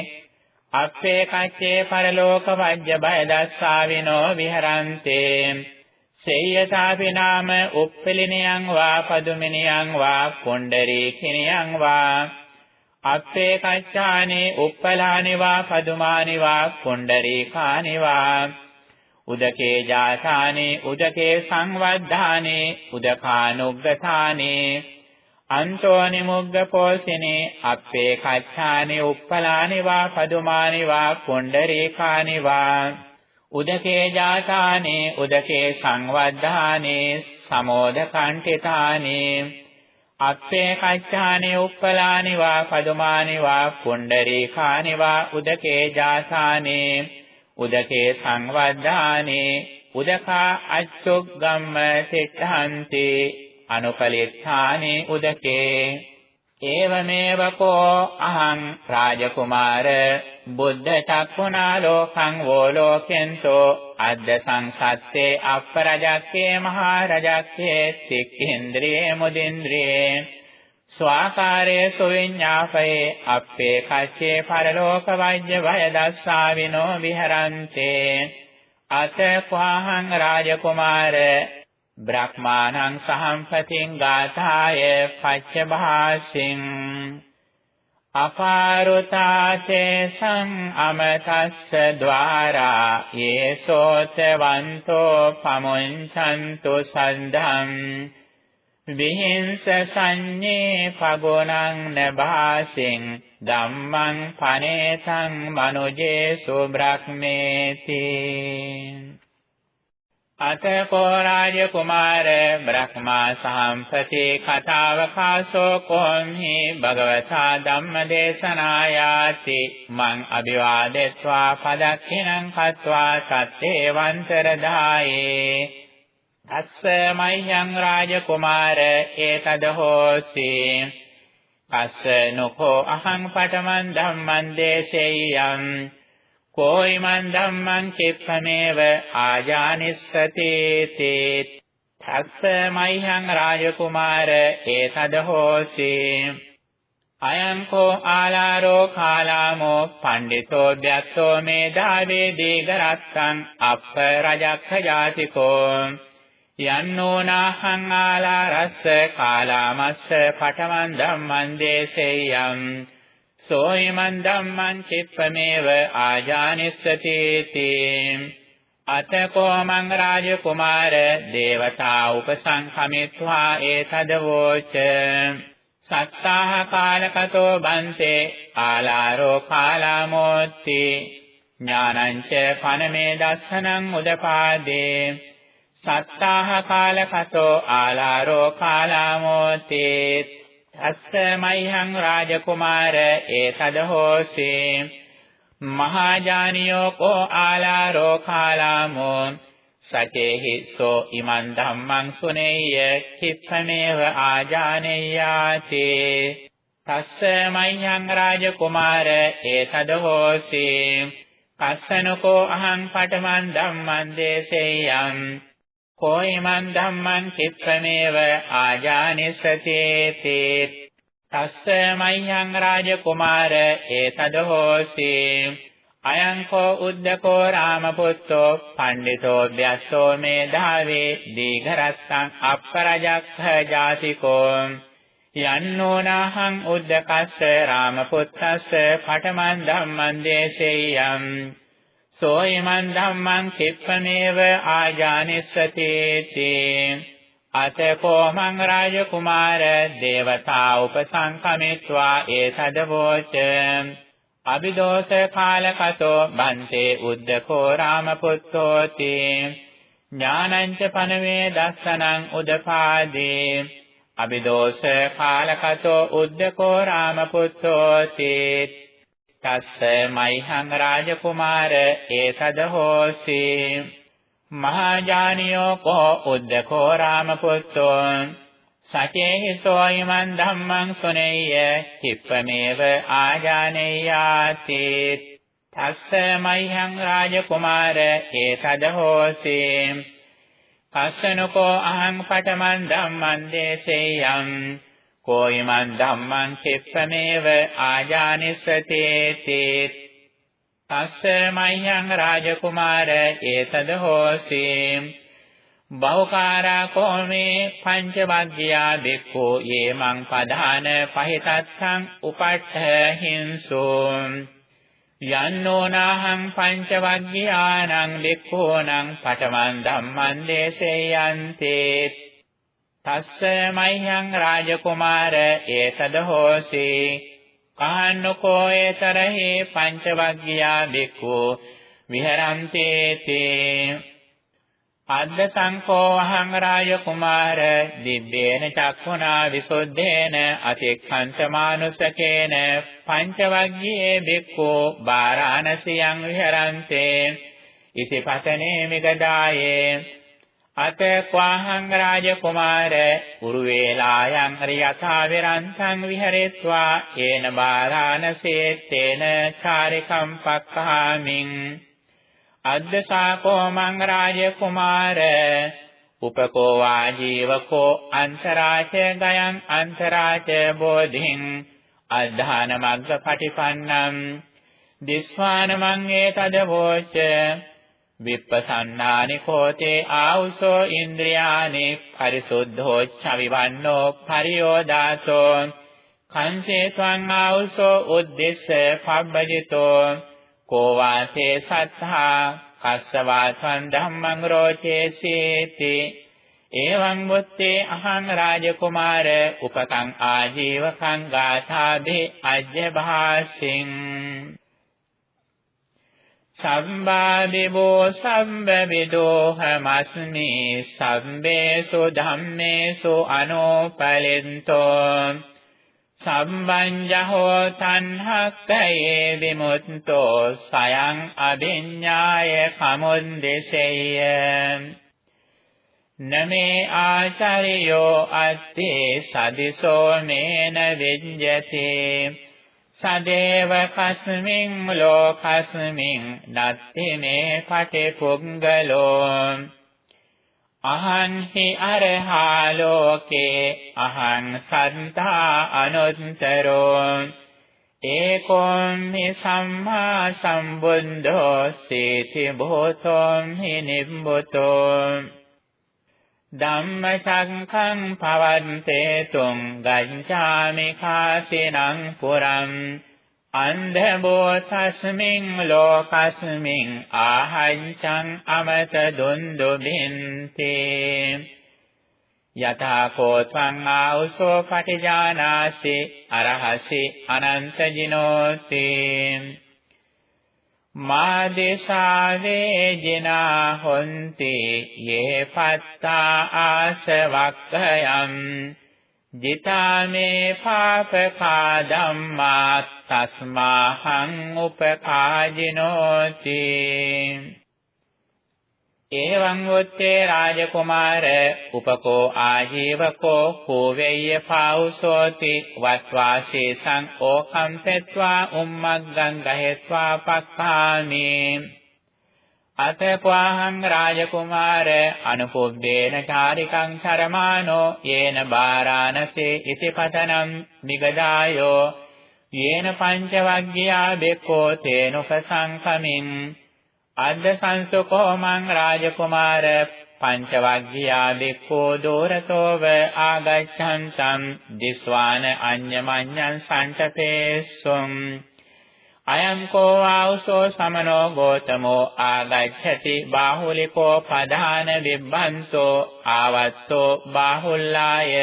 අපේ කච්චේ පරලෝක වජ්‍ය බය දස්සාවිනෝ විහරන්තේ සේයතාපි නාම උප්පලිනියං වා පදුමිනියං වා කුණ්ඩරීකිනියං වා අපේ කච්චානේ උප්පලානි වා පදුමානි වා කුණ්ඩරීකානි වා උදකේ ජාසානේ උදකේ සංවද්ධානේ උදකානුග්ගතානේ අන්තෝනි මුග්ග පෝසිනේ අප්පේ කච්ඡානේ උප්පලානි වා පදුමානි වා කුණ්ඩරීකානි වා උදකේ ජාතානේ උදකේ සංවද්ධානේ සමෝදකණ්ඨිතානේ අප්පේ කච්ඡානේ උප්පලානි වා පදුමානි වා කුණ්ඩරීකානි වා උදකේ ජාසානේ උදකේ සංවද්ධානේ උදකා අච්චොග්ගම්ම සිද්ධාන්ති අනුකලිත්ථානේ උදකේ. ඒවමේව කෝ අහං රාජකුමාර බුද්ධ චක්ඛුනා ලෝකං වෝ ලෝකෙන්තෝ අද්ද සංසත්තේ අපරජක්කේ මහා රජක්කේ තික්ඛේන්ද්‍රියේ මුදින්ද්‍රියේ ස්වාකාරයේ සුවිඤ්ඤාපේ අප්පේ කච්චේ පරලෝක වජ්‍ය වය දස්සාවිනෝ විහරන්තේ අතක්වාහං රාජකුමාර බ්‍රහ්මානං සහම්පතින් ගාථාය පච්චභාසින් අපාරුතාතේ සං අමතස්ස ద్వාරා යේසෝතවන්තෝ පමුංචන්තු සද්ධම් විහිංස සංඤේ පගොණං නභාසින් ධම්මං පනේතං මනුජේසු බ්‍රහ්මේති අතකෝ රාජ කුමාර බ්‍රහ්මා සම්පති කතාවකාසෝ කොම්හි භගවතා ධම්මදේශනායාති. මං අභිවාදෙත්වා පදක්ඛිනං කତ୍වා සත්තේ වන්තරදායේ අස්ස මයං රාජ කුමාර ඒතද හෝසි. කස්ස නොකෝ අහං පඨමන් ධම්මං දේශේයං. කෝයිමන් ධම්මං චිත්තමේව ආජානිස්සති තේ. තස්ස මයං රාජ කුමාර ඒතද හෝසි. අයං කෝ ආලාරෝ කාලාමෝ පණ්ඩිතෝ ව්‍යත්තෝ මේධාවේ දීගරත්තං අප්ප රජක්ඛ ජාතිකෝ. යන්නෝනාහං ආලාරස්ස කාලාමස්ස පඨමන් ධම්මං දේසෙය්‍යං සෝයිමන් ධම්මං චිත්තමේව ආජානිස්සති තී. අතකෝ මං රාජ කුමාර දේවතා උපසංඛමිත්වා ඒතදවෝච සත්තාහ කාලකතෝ බන්තේ ආලාරෝ කාලාමෝත්ති. ඥානං ච පනමේ දස්සනං උදපාදේ. සත්තාහ කාලකතෝ ආලාරෝ කාලාමෝති තස්ස මයිහං රාජකුමාර ඒතද හෝසි මහාජානියෝ කෝ ආලාරෝ කාලාමෝ. සචේහි සෝ ඉමන් ධම්මං සුනේය චිත්තමේව ආජානෙය්‍යාති තස්ස මයිහං රාජකුමාර ඒතද හෝසි කස්සනකෝ අහං පඨමන් ධම්මං දේසෙයං. කෝයිමන් ධම්මං චිත්තමේව ආජානිස්සති තේ තස්ස මයං රාජ කුමාර ඒතද හෝසි අයං කෝ උද්දකෝ රාමපුත්තෝ පණ්ඩිතෝ ව්‍යස්සෝ මේධාවේ දීඝරස්සං අප්පරජක්ඛ ජාතිකෝ යන්නෝනාහං උද්දකස්ස රාමපුත්තස්ස පඨමන් ධම්මං දේශේයම් සෝයිමන් ධම්මං කිප්පමේව ආජානිස්සති තේ. අතකෝ මං රාජ කුමාර දේවතා උපසංකමිත්වා ඒතදවෝච. අභිදෝෂ කාලකතෝ බන්තේ උද්දකෝ රාමපුත්තෝති. ඥානං ච පනවේ දස්සනං උදපාදේ. අභිදෝෂ කාලකතෝ උද්දකෝ රාමපුත්තෝති. තස්ස මයිහං රාජකුමාර ඒතද හෝසි. මහාජානියෝ කෝ උද්දකෝ රාමපුත්තෝ සචේහි සෝයිමන් ධම්මං සුනේය කිප්පමේව ආජානේයාති. තස්ස මයිහං රාජකුමාර ඒතද හෝසි. කස්සනකෝ අහං පඨමන් ධම්මං දේසෙයං. කෝයිමන් ධම්මං චිත්තමේව ආජානිස්සති තේ තස්ස මයං රාජකුමාර ඒතද හෝසි බහුකාරා කෝමේ පංචවග්ගයා බික්ඛෝ යේමං පධාන පහිතත්සං උපට්ඨ හිංසෝ යන්නෝනාහං පංචවග්ගයානං බික්ඛෝනං පඨමන් ධම්මං දේශේයන්තේ තස්ස මයං රාජකුමාර ඒතද හෝසි. කාන්නකෝ ඒතරහි පංචවග්ගියා බික්ඛු විහරන්තේ තේ අද්ද සංකෝ අහං රාජකුමාර දිබ්බේන චක්ඛුනා විසුද්ධේන අතික්ඛන්ත මානුසකේන පංචවග්ගියේ බික්ඛු බාරාණසියං විහරන්තේ. ඉසිපතනේ මිගදායේ අත ක්වාහං රාජ කුමාර උරුවේලායන් යථා විරන්තං විහෙරෙත්වා ඒන බාරාණසේත්තේන චාරිකම් පක්ඛාමින්. අද්දසාකෝ මං රාජ කුමාර උපකෝ වාජීවකෝ අන්තරාච ගයං අන්තරාච බෝධින්. අද්ධාන මග්ග පටිපන්නම් දිස්වාන මං ඒතද වෝච විප්පසන්නානි කෝතේ ආවුසෝ ඉන්ද්‍රියානි පරිසුද්ධෝ චවිවන්නෝ පරියෝදාසෝ කංසේ ත්වං ආවුසෝ උද්දේශ පබ්බජිතෝ. කෝවාසේ සත්තා කස්සවා ත්වං ධම්මං රෝචේසීති එවං මුත්තේ අහං රාජකුමාර උපකං ආජීවකං ගාථාභි අජ්ජ භාසින්. සම්බාදිවෝ සම්බවිදෝහමස්මි සම්බේසු ධම්මේසු අනෝපලෙන්තෝ සම්බංජහෝ තණ්හක්කයේ විමුක්තෝ සයං අභිඤ්ඤාය කමුන්දෙසෙය්‍ය නමේ ආචාර්යෝ අත්ථේ සදිසෝ මේන විඤ්ඤති සදේව කස්මින් ලෝකස්මින් නත්ති මේ පටිපුංගලෝ අහං හි අරහා ලෝකේ අහං සන්තා අනුත්තරෝ. ඒකෝම් හි සම්මා සම්බුද්ධෝ සීති භූතෝම් හි නිබ්බුතෝ. ධම්මසංඛං පවන්තේ තුං ගච්ඡාමි කාසිනං පුරං අන්ධබෝ තස්මින් ලෝකස්මින් ආහංචං අමත දුන්දුබින්ති යතා කෝත්වං ආවසෝ පටිජානාසි අරහසි අනන්ත ජිනෝති මාදේශාවේ ජිනා හොන්ති යේ පත්තා ආසවක්ඛයම් ජිතාමේ පාපකා ධම්මා තස්මාහං උපකාජිනෝති එවං උත්තේ රාජකුමාර උපකෝ ආජීවකෝ කෝවෙය්‍ය පාවුසෝති වත්වාශේසං ඕකම් පෙත්වා උම්මග්ගං ගහෙත්වා පක්ඛාමි අතපවාහං රාජකුමාර අනුපුබ්බේන චාරිකං චරමානෝ යේන බාරාණසේ ඉතිපතනම් නිගදායෝ. යේන පංචවග්ගයා බෙක්කෝ තේනුපසංකමින්. අද්ද සංසුකෝ මං රාජකුමාර පංචවග්ගියා බික්ඛෝ දෝරතෝව ආගච්ඡන්තං දිස්වාන අඤ්ඤමඤ්ඤං සම්ඨපේසුම් අයං කෝ ආවසෝ සමනෝ ගෝතමෝ ආගච්ඡති බාහුලිකෝ පධාන විබ්බන්තෝ ආවත්තෝ බාහුල්ලාය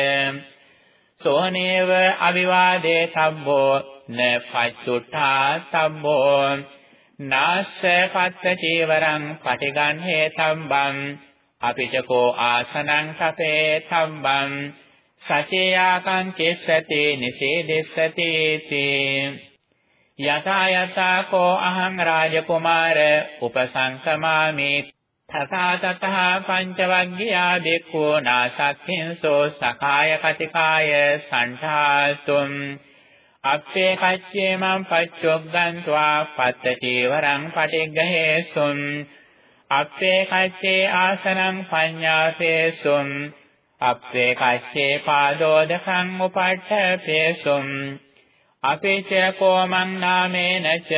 සෝනේව අවිවාදේ සම්බෝ න පච්චුට්ඨා සම්බෝ නාස්සපත්ත චීවරං පටිගන්හේ තම්බං අපිචකෝ ආසනං සපේ තම්බං සචේයාකං කෙස්සති නිසේදෙස්සති තේ යතා යතා කෝ අහං රාජකුමාර උපසංකමාමි තථා තතහ පංචවග්ගයා බික්ඛෝ නාසක්ඛින්සෝ සකාය කතිකාය සණ්ඨාතුම් අක්ඛේ කච්චේ මං පච්චොග්ගන්त्वा පත්ත චීවරං පටිග්ගහේසුන් අක්ඛේ කච්චේ ආසනං පඤ්ඤාසේසුන් අක්ඛේ කච්චේ පාදෝදකං උපට්ඨපේසුන් අපේච කෝමං නාමේන ච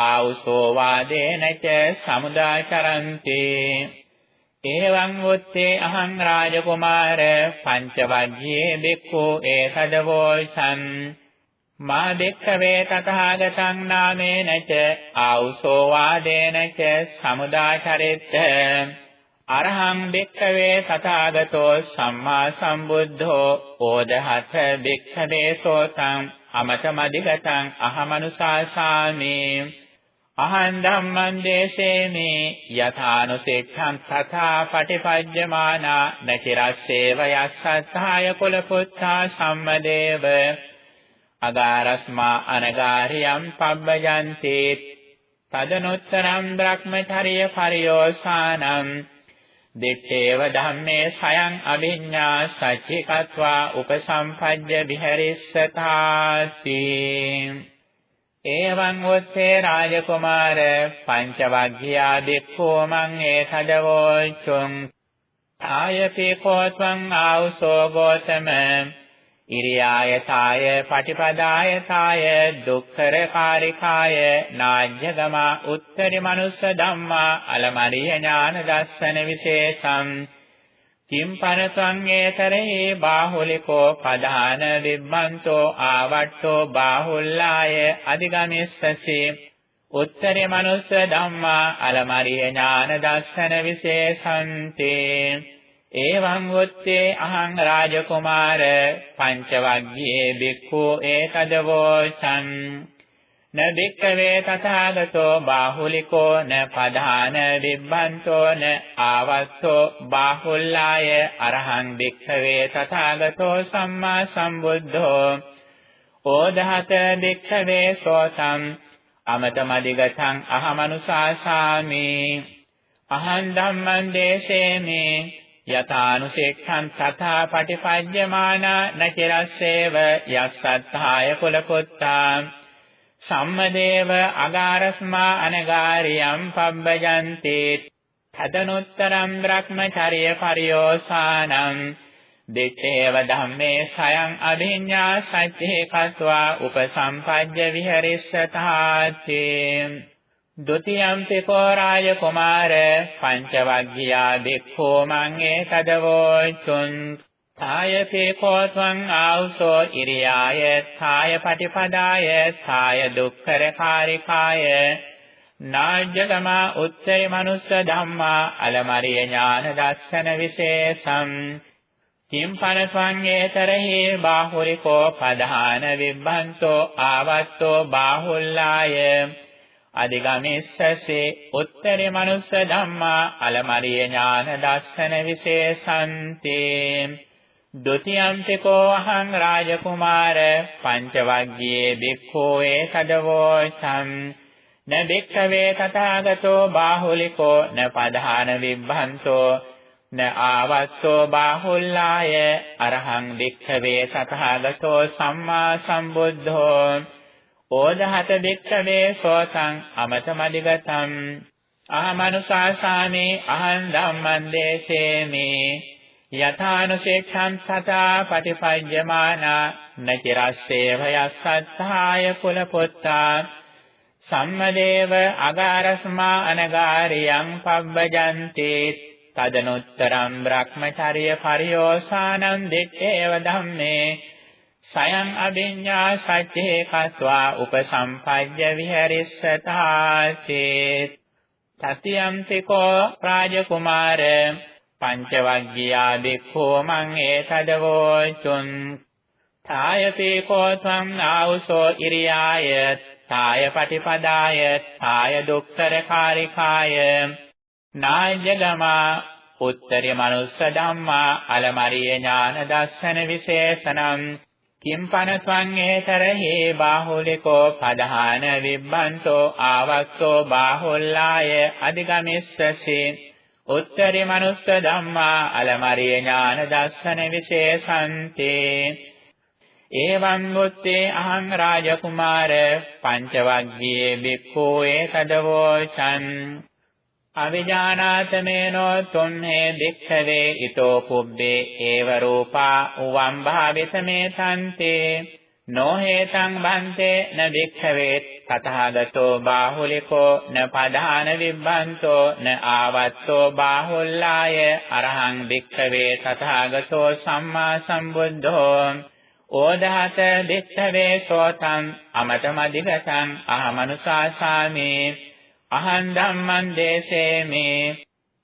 ආවුසෝ වාදේන ච සමුදාචරන්ති එවං උත්තේ අහං රාජකුමාර පංචවග්ගයේ බික්ඛු ඒතදවෝසං මා දෙක්ඛවේ තථාගතං නාමේන ච ආවුසෝ වාදේන ච සමුදාචරිත අරහං දෙක්ඛවේ තථාගතෝ සම්මා සම්බුද්ධෝ ඕදහත දෙක්ඛවේ සෝතං අමතමදිගතං අහමනුසාසාමි. අහං ධම්මං දේශේමි යථානුසෙක්ඛං තථා පටිපජ්ජමානා නචිරස්සේව යස්සත්තාය කුලපුත්තා සම්මදේව. අගාරස්මා අනගාරියම් පබ්බජන්ති තදනොත්තරම් බ්‍රහ්මචර්ය පරියෝසානං දිත්තේව ධම්මේ සයං අභිඤ්ඤා සච්චිකत्वा උපසම්පජ්ජ විහෙරිස්සතාති. එවං උත්තේ රාජකුමාර පංචවග්ගියා දික්ඛෝ මං ඒතදවෝචුං තායපි කෝත්වං ආවුසෝ ගෝතම ඉරියායතාය පටිපදායතාය දුක්ඛර කාරිකාය නාජ්‍යගම උත්තරි මනුස්ස ධම්මා අලමරිය ඥාන දස්සන විශේෂං. කිම්පනසං ඒතරේ බාහුලිකෝ පදාන විබ්බන්තෝ ආවට්ටෝ බාහුල්ලාය අධිගමිස්සසි. උත්තරේ මනුස්ස ධම්මා අලමරිය ඥාන දස්සන විශේෂන්ති. එවං උත්තේ අහං රාජකුමාර පංචවග්ගයේ බික්ඛු ඒතදවෝචං න බික්කවේ තථාගතෝ බාහුලිකෝ න පධාන විබ්බන්තෝ න ආවස්සෝ බාහුල්ලාය අරහං බික්කවේ තථාගතෝ සම්මා සම්බුද්ධෝ ඕදහත බික්කවේ සෝතං අමතමදිගතං අහමනුසාසාමි අහං ධම්මං දේශේමි යතානුසෙක්ඛං තථා පටිපජ්ජමානා නචරස්සේව යස්සත්ථාය කුලපුත්තා සම්මදේව අගාරස්මා අනගාරියම් පබ්බජන්ති තදනුත්තරම් බ්‍රහ්මචර්ය පරියෝසානං දෙච්ඡේව ධම්මේ සයං අභිඤ්ඤා සච්චේ කତ୍වා උපසම්පජ්ජ විහෙරිස්සතාති ဒ ුතියම්පි කෝ රාජ කුමාර පංචවග්ගියා භික්ඛෝ මං ඒතදවෝචුන් ථායපේ කෝසං ආවුසෝ ඉරියාය ථාය පටිපදාය ථාය දුක්ඛර කාරිකාය නාජ්ජගම උච්චේ මනුස්ස ධම්මා අලමරිය ඥාන දස්සන විශේෂම් කිම්පන සංයේතරහි බාහුරිකෝ පධාන විබ්බන්තෝ ආවත්තෝ බාහුල්ලාය අධිගමිස්සසේ උත්තරේ මනුස්ස ධම්මා අලමරිය ඥාන දස්සන විශේෂන්තේ. ဒ ුතියම්පිකෝ අහං රාජකුමාර පංචවග්ගයේ බික්ඛෝ ඒකදවෝ සම් න බික්ඛවේ තථාගතෝ බාහුලිකෝ න පධාන විබ්බන්තෝ. න ආවස්සෝ බාහුල්ලාය අරහං බික්ඛවේ තථාගතෝ සම්මා සම්බුද්ධෝ. ඕදහත බික්ඛවේ සෝතං අමතමදිගතං අහමනුසාසාමේ අහං ධම්මං දේශේමේ යථානුසේක්ඛං තථා පටිපඤ්ඤමානා නචිරස්සේව යස්සත්ථාය කුලපොත්තා. සම්මදේව අගාරස්මා අනගාරියං පබ්බජන්ති. තදනුත්තරම් බ්‍රහ්මචර්ය පරියෝසානං දිත්තේව ධම්මේ සයං අභිඤ්ඤා සච්චේ කତ୍වා උපසම්පජ්ජ විහෙරිස්සතාති තතියම්තිකෝ රාජකුමාර පංචවග්ගියා බික්ඛෝ මං ඒතදවෝචුන් ථායපේ කෝත්වං ආවුසෝ ඉරියාය. ථාය පටිපදාය ථාය දුක්තර කාරිකාය නායජගමා උත්තරය මනුස්ස ධම්මා අලමරිය ඥාන දස්සන විශේෂණං. කිම්පන සංඝේතරහි බාහුලිකෝ පදහාන විබ්බන්තෝ ආවස්සෝ බාහුල්ලාය අධිගමිස්සසි. උත්තරි මනුස්ස ධම්මා අලමරිය ඥාන දස්සන විශේෂන්ති. එවං මුත්තේ අහං රාජකුමාර පංචවග්ගයේ බික්ඛෝ ඒතදවෝචන්. අවිජානාතමේනෝ තුම්හේ භික්ඛවේ ඊතෝ පුබ්බේ ඒව රූපා උවම් භාවිතමේ තන්තේ නොහේතං බන්තේ න භික්ඛවේ තථාගතෝ බාහුලිකෝ න පධාන විබ්බන්තෝ න ආවත්තෝ බාහුල්ලාය අරහං භික්ඛවේ තථාගතෝ සම්මා සම්බුද්ධෝ ඕදාත භික්ඛවේ සෝතං අමතමදිගතං අහමනුසාසාමේ අහං ධම්මං දේසේමේ.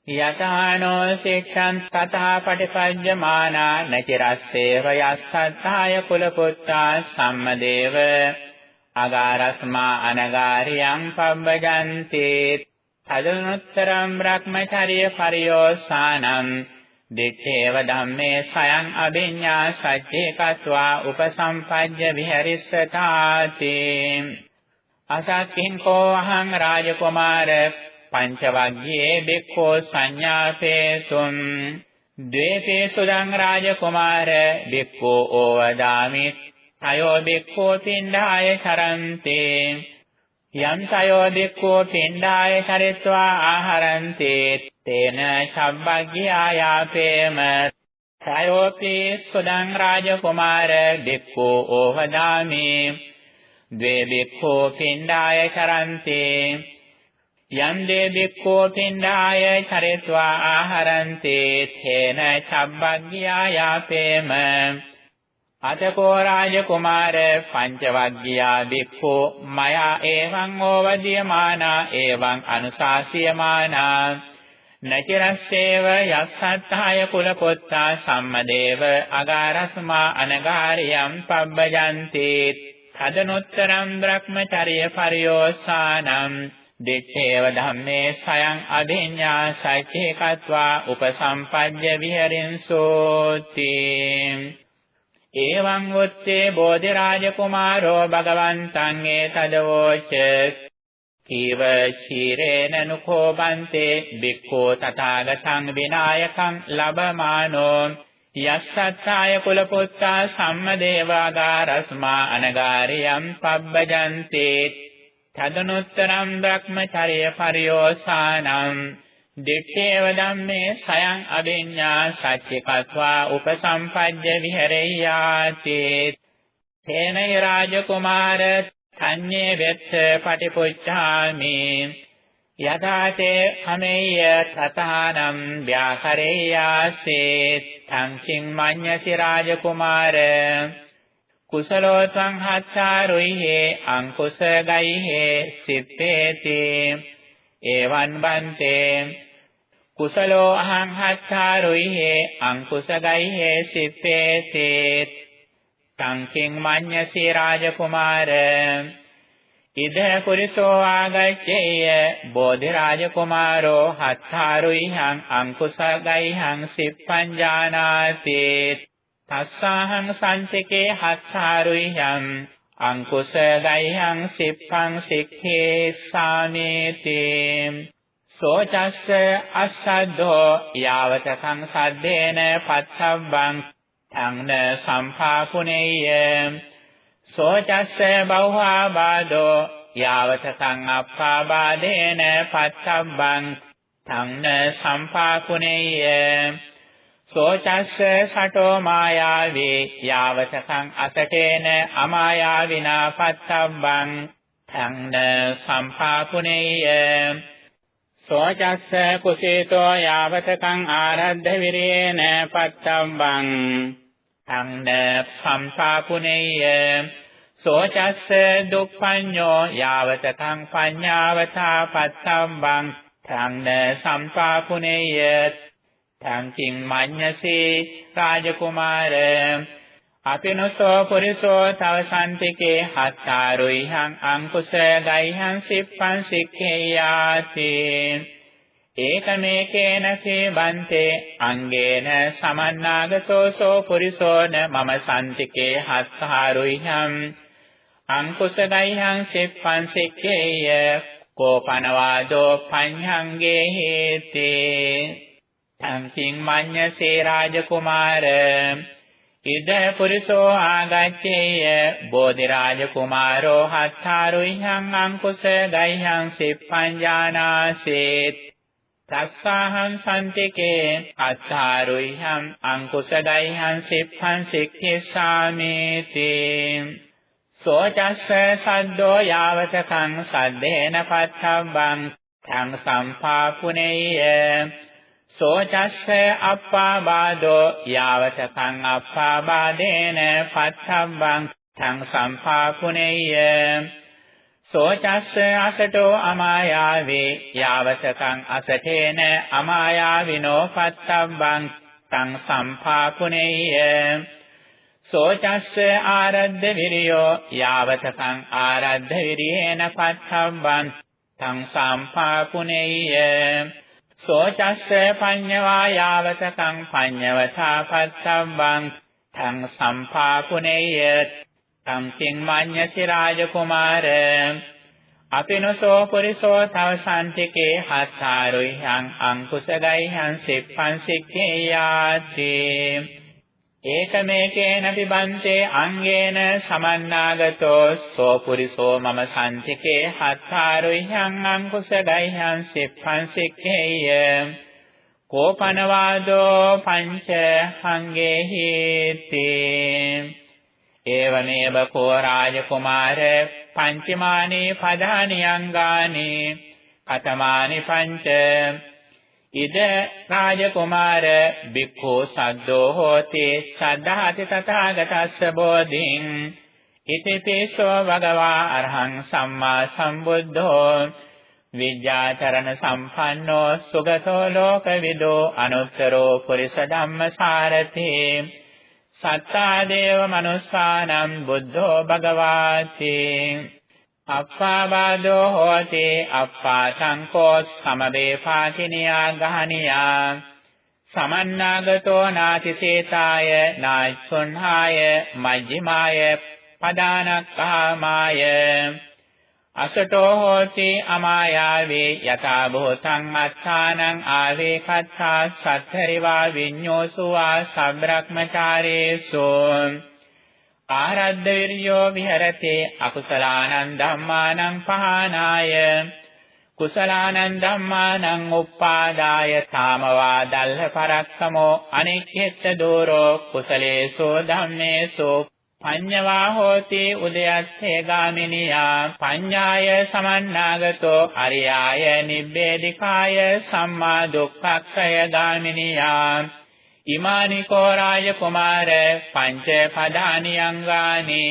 යතානෝ සික්ඛං තථා පටිපඤ්ඤමානා නචිරස්සේව යස්සත්තාය කුලපුත්තා සම්මදේව. අගාරස්මා අනගාරියං පබ්බජන්ති. තදනුත්තරම් බ්‍රහ්මචර්ය පරියෝසානං. දිත්තේව ධම්මේ සයං අභිඤ්ඤා සච්චේ කତ୍වා උපසම්පජ්ජ විහෙරිස්සතාති. අසක්ඛින් කෝ අහං රාජකුමාර පංචවග්ගයේ බික්ඛෝ සංඥාපේතුම් ද්වේතේ සුදං රාජකුමාර බික්ඛෝ ඕවදාමි අයෝ බික්ඛෝ පින්ඩාය කරන්තේ යම් සයෝ බික්ඛෝ පින්ඩාය චරිත්වා ආහරන්තේ. තේන චබ්බග්ගයායාපේම සයෝපි සුදං රාජ කුමාර බික්ඛෝ ඕහදාමි ද්වේ බික්ඛෝ පින්ඩාය චරන්තේ යම් දේ බික්ඛෝ පින්ඩාය චරිත්වා ආහරන්තේ තේන චබ්බග්ගයායාපේම අතකෝ රාජ කුමාර පංචවග්ගියා බික්ඛෝ මයා එවං ඕවදීයමානා එවං අනුශාසියමානා නචරස්සේව යස්සත්තාය කුලපොත්තා සම්මදේව අගාරස්මා අනගාරියම් පබ්බජන්ති තදනොත්තරම් බ්‍රහ්මචර්ය පරියෝසානම් දිත්තේව ධම්මේ සයං අදිඤ්ඤා සච්චේකत्वा උපසම්පජ්ජ විහෙරින්සෝති එවං වොත්තේ බෝධිරාජ කුමාරෝ භගවන්තං ඒතදවෝච කීව චීරේන නුඛෝබන්තේ බික්ඛෝ තථාගතං විනායකං ලබමානෝ. යස්සත්තාය කුලපුත්තා සම්මදේවාගාරස්මා අනගාරියම් පබ්බජන්තේ තදනුත්තරම් බ්‍රහ්මචර්ය පරියෝසානම් දිත්තේව ධම්මේ සයං අවිඤ්ඤා සච්චිකत्वा උපසම්පජ්ජ විහෙරෙය්‍යාති තේනය රාජකුමාර තඤ්ඤේ වෙත්ත පටිපුච්ඡාමි යදාතේ අමෙය්‍ය තථානම් ව්‍යාකරේයාසේ තංකින් මඤ්ඤති රාජකුමාර. කුසලෝ සංහච්ඡාරුයිහෙ අංකුස ගයිහෙ සිත්තේති. එවං බන්තේ. කුසලෝ අහං හත්තාරුයිහෙ අංකුසගයිහෙ සිත්තේසේත් තංකින් මඤ්ඤසී රාජකුමාර. ඉද කුරිසෝ ආගච්ඡේය. බෝධි රාජකුමාරෝ හත්තාරුයිහං අංකුසගයිහං සිප්පං ජානාති තස්සාහං සම්තිකේ හත්තාරුයිහං අංකුස ගයිහං සිප්පං සික්ඛේ සාමේති සෝචස්ස අස්සද්ධෝ යාවතකං සද්දේන පච්චබ්බං තංන සම්පාකුණේය සෝචස්ස බෞහා බාදෝ යාවතකං අප්පාබාදේන පච්චබ්බං තංන සම්පාකුණේය. සෝචස්ස සටෝ මායාවේ යාවතකං අසටේන අමායාවිනා පත්තබ්බං තංන සම්පාකුණේය. සෝචස්ස කුසීතෝ යාවතකං ආරද්ධ විරේන පත්තබ්බං තංන සම්පාකුණේය. සෝචස්ස දුක්ඛඤ්ඤෝ යාවතකං පඤ්ඤාවතා පත්තබ්බං තංන සම්පාකුණේය තංකින් මඤ්ඤසේ රාජකුමාර අපිනසෝ පුරිසෝ තව සම්තිකේ හත්තාරුයිහං අංකුස ගයිහං සිප්පං සික්ඛේයාති ඒකමේකේන සේබන්තේ අංගේන සමන්නාගතෝ සෝ පුරිසෝන මම සම්තිකේ හත්තාරුයිහං අංකුස ගයිහං සිප්පං සික්ඛේය කෝපනවාදෝ පඤ්ඤංගේ හේතේ. තංකින් මඤ්ඤසේ රාජකුමාර. ඉද පුරිසෝ ආගච්ඡේය. බෝධි රාජකුමාරෝ හත්තාරුයිහං අංකුස ගයිහං සිප්පංජානාසේත්. තස්සාහං සම්තිකේ අත්තාරුයිහං අංකුස ගයිහං සිප්පං සික්ඛේසාමේති සෝචස්ස සද්දෝ යාවතකං සද්දේන පත්තබ්බං තං සම්පාපුනේය. සෝචස්ස අප්පාබාදෝ යාවතකං අප්පාබාදේන පත්තබ්බං තං සම්පාකුණේය සෝචස්ස අසටෝ අමායාවේ යාවතකං අසටේන අමායාවිනෝ පත්තබ්බං තං සම්පාකුණේය සෝචස්ස ආරද්ධ විරියෝ යාවතකං ආරද්ධ විරියේන පත්තබ්බං තං සම්පාකුණේය සෝචස්ස පඤ්ඤවා යාවතකං පඤ්ඤවතා පත්තම්බං තං සම්පාකුණේය තං කිං මඤ්ඤසි රාජකුමාර. අපිනසෝ පුරිසෝ තව සම්තිකේ හත්තාරුයිහං අංකුසගයිහං සිප්පං සික්ඛේයාති ඒකමේකේන පිබන්තේ අංගේන සමන්නාගතෝ සෝ පුරිසෝ මම සම්තිකේ හත්තාරුහ්‍යං අංකුසගයිහං සිප්පං සික්ඛේය කෝපනවාදෝ පංච හංගේහිති ඒවමේව කෝ රාජකුමාර පංචමානේ පදානි අංගානේ කතමානි පංච ඉද රාජකුමාර බික්ඛු සද්දෝ හෝති සද්ධාති තථාගතස්ස බෝධින් ඉතිපේසෝ භගවා අරහං සම්මා සම්බුද්ධෝ විද්‍යාචරණ සම්පන්නෝ සුගතෝ ලෝකවිදෝ අනුත්තරෝ පුරිස ධම්මසාරති සත්තා දේව මනුස්සානම් බුද්ධෝ භගවාති අප්පාවාදෝ හෝති අප්පා සංකෝ සමවේපාකිනියා ගහනියා සමන්නාගතෝ නාතිසේතාය නාච්ඡුන්හාය මජ්ක්‍ධිමාය පදානක්ඛාමාය අසටෝ හෝති අමායාවේ යථා භූතං අත්තානං ආවේ කත්තා සත්තරිවා විඤ්ඤෝසු ආ සබ්‍රක්මචාරේසු ආරද්ධ විරියෝ විහෙරති අකුසලානං ධම්මානං පහනාය. කුසලානං ධම්මානං උප්පාදාය තාමවා දල්හ පරක්කමෝ අනිච්චෙත්ත දෝරෝ කුසලේසෝ ධම්මේසෝ පඤ්ඤවා හෝති උදයස්සේ ගාමිනියා පඤ්ඤාය සමන්නාගතෝ අරියාය නිබ්බේධිකාය සම්මා දුක්ඛක්ඛය ගාමිනියා ඉමානි කෝරාය කුමාර පංච පදානි අංගානි.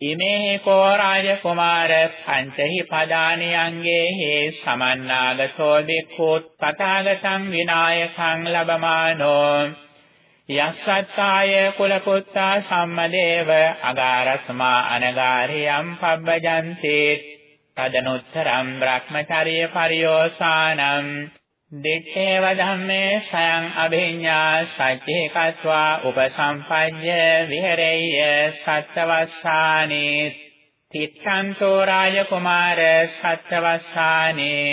ඉමේ කෝරාය කුමාර පංචහි පදානි අංගේහි සමන්නාගතෝ බික්ඛු තථාගතං විනායකං ලබමානෝ. යස්සත්තාය කුලපුත්තා සම්මදේව අගාරස්මා අනගාරියම් පබ්බජන්ති. තදනුත්තරම් බ්‍රහ්මචර්ය පරියෝසානම් දිත්තේව ධම්මේ සයං අභිඤ්ඤා සච්චේ කତ୍වා උපසම්පජ්ජ විහෙරෙය්‍ය සත්තවස්සානේ තිත්තන්තෝ රාජ කුමාර සත්තවස්සානේ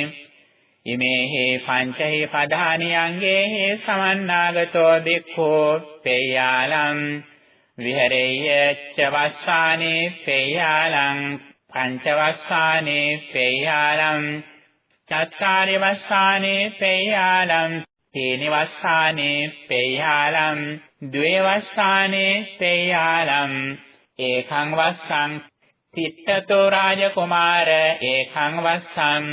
ඉමේහි පංචහි පධානි අංගේහි සමන්නාගතෝ බික්ඛෝ පේයාලං විහෙරෙය්‍යච්ච වස්සානේ පේයාලං පංචවස්සානේ පේයාලං චත්තාරි වස්සානේ පේයාලං තීනි වස්සානේ පේයාලං ද්වේ වස්සානේ පේයාලං ඒකං වස්සං තිත්තතෝ රාජ කුමාර ඒකං වස්සං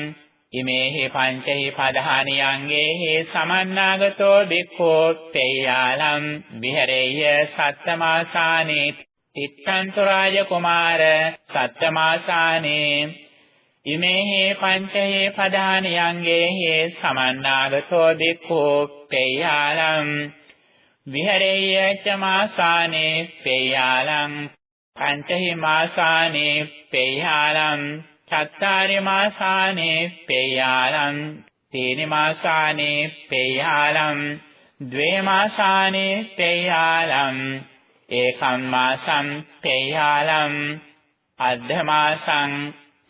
ඉමේහි පංචහි පධානි අංගේහි සමන්නාගතෝ බික්ඛෝ තේයාලම් විහෙරෙය්‍ය සත්තමාසානේ තිත්තන්තු රාජ කුමාර සත්තමාසානේ ඉමේහි පංචහි පධානි අංගේහි සමන්නාගතෝ බික්ඛෝ තේයාලම් විහෙරෙය්‍ය ච මාසානේ තේයාලම් පංචහි මාසානේ තේයාලම් චත්තාරි මාසානේ පේයාලං තීනි මාසානේ පේයාලං ද්වේ මාසානේ පේයාලං ඒකම් මාසං පේයාලං අද්ධමාසං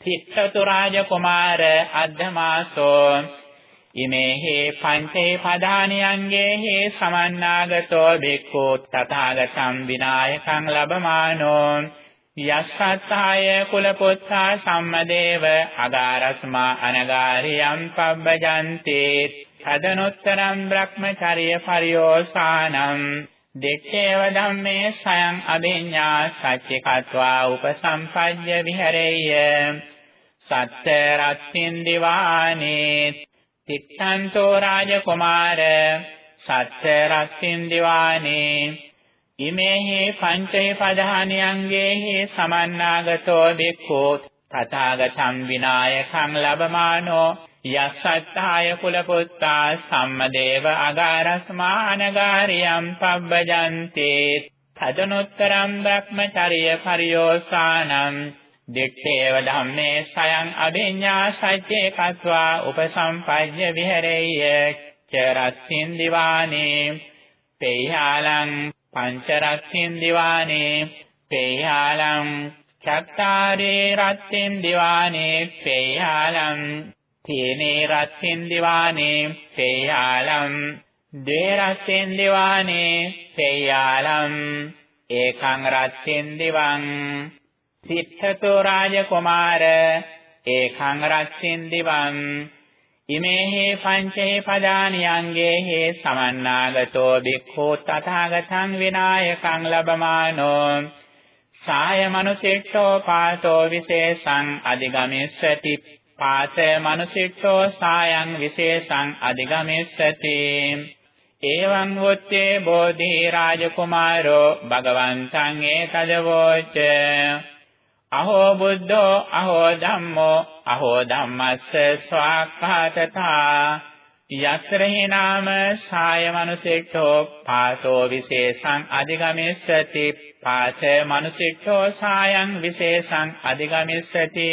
තිත්තතු රාජ කුමාර අද්ධමාසෝ ඉමේහි පංචේ පදානියංගේහි සමන්නාගතෝ බික්ඛු තථාගතං විනායකං ලබමානෝ. යස්සත්තාය කුලපුත්තා සම්මදේව අගාරස්මා අනගාරියම් පබ්බජන්ති. තදනුත්තරම් බ්‍රහ්මචර්ය පරියෝසානම් දෙක්ඛේව ධම්මේ සයං අභිඤ්ඤා සච්චිකत्वा උපසම්පජ්ජ විහෙරෙය්‍ය. සත්ත රත්ත්‍ින් දිවානේ තිත්තන්තෝ රාජකුමාර සත්ත රත්ත්‍ින් දිවානේ. ඉමේහි පංචේ පධානියංගේහි සමන්නාගතෝ බික්ඛු තථාගතං විනායකං ලබමානෝ. යස්සත්තාය කුලපුත්තා සම්මදේව අගාරස්මානගාරියම් පබ්බජන්ති. තදනුත්තරම් බ්‍රහ්මචර්ය පරියෝසානම් දිත්තේව ධම්මේ සයං අභිඤ්ඤා සච්චේ කତ୍වා උපසම්පජ්ජ විහෙරෙය්‍ය චරත්තින් දිවානේ පේයාලං පංචරත්තින් දිවානේ පේයාලං චත්තාරේ රත්තින් දිවානේ පේයාලං තීනේ රත්තින් දිවානේ පේයාලං දේරස්සෙන් දිවානේ තේයාලම් ඒකං රත්ත්‍ෙන් දිවං සිට්ඨතෝ රාජකුමාර ඒකං රත්ත්‍ෙන් දිවං ඉමේහි පංචේ පදානි අංගේහි සමන්නාගතෝ බික්ඛු තථාගතං විනායකං ලබමානෝ. සාය මනුසිට්ඨෝ පාතෝ විශේෂං අධිගමිස්සති. පාත මනුසිට්ඨෝ සායං විශේෂං අධිගමිස්සති. එවං වොත්තේ බෝධි රාජකුමාරෝ භගවන්තං ඒතදවෝච අහෝ බුද්ධෝ අහෝ ධම්මෝ අහෝ ධම්මස්ස ස්වාක්ඛාතතා යත්‍රහි නාම සාය මනුසිට්ඨෝ පාතෝ විශේෂං අධිගමිස්සති. පාත මනුසිට්ඨෝ සායං විශේෂං අධිගමිස්සති.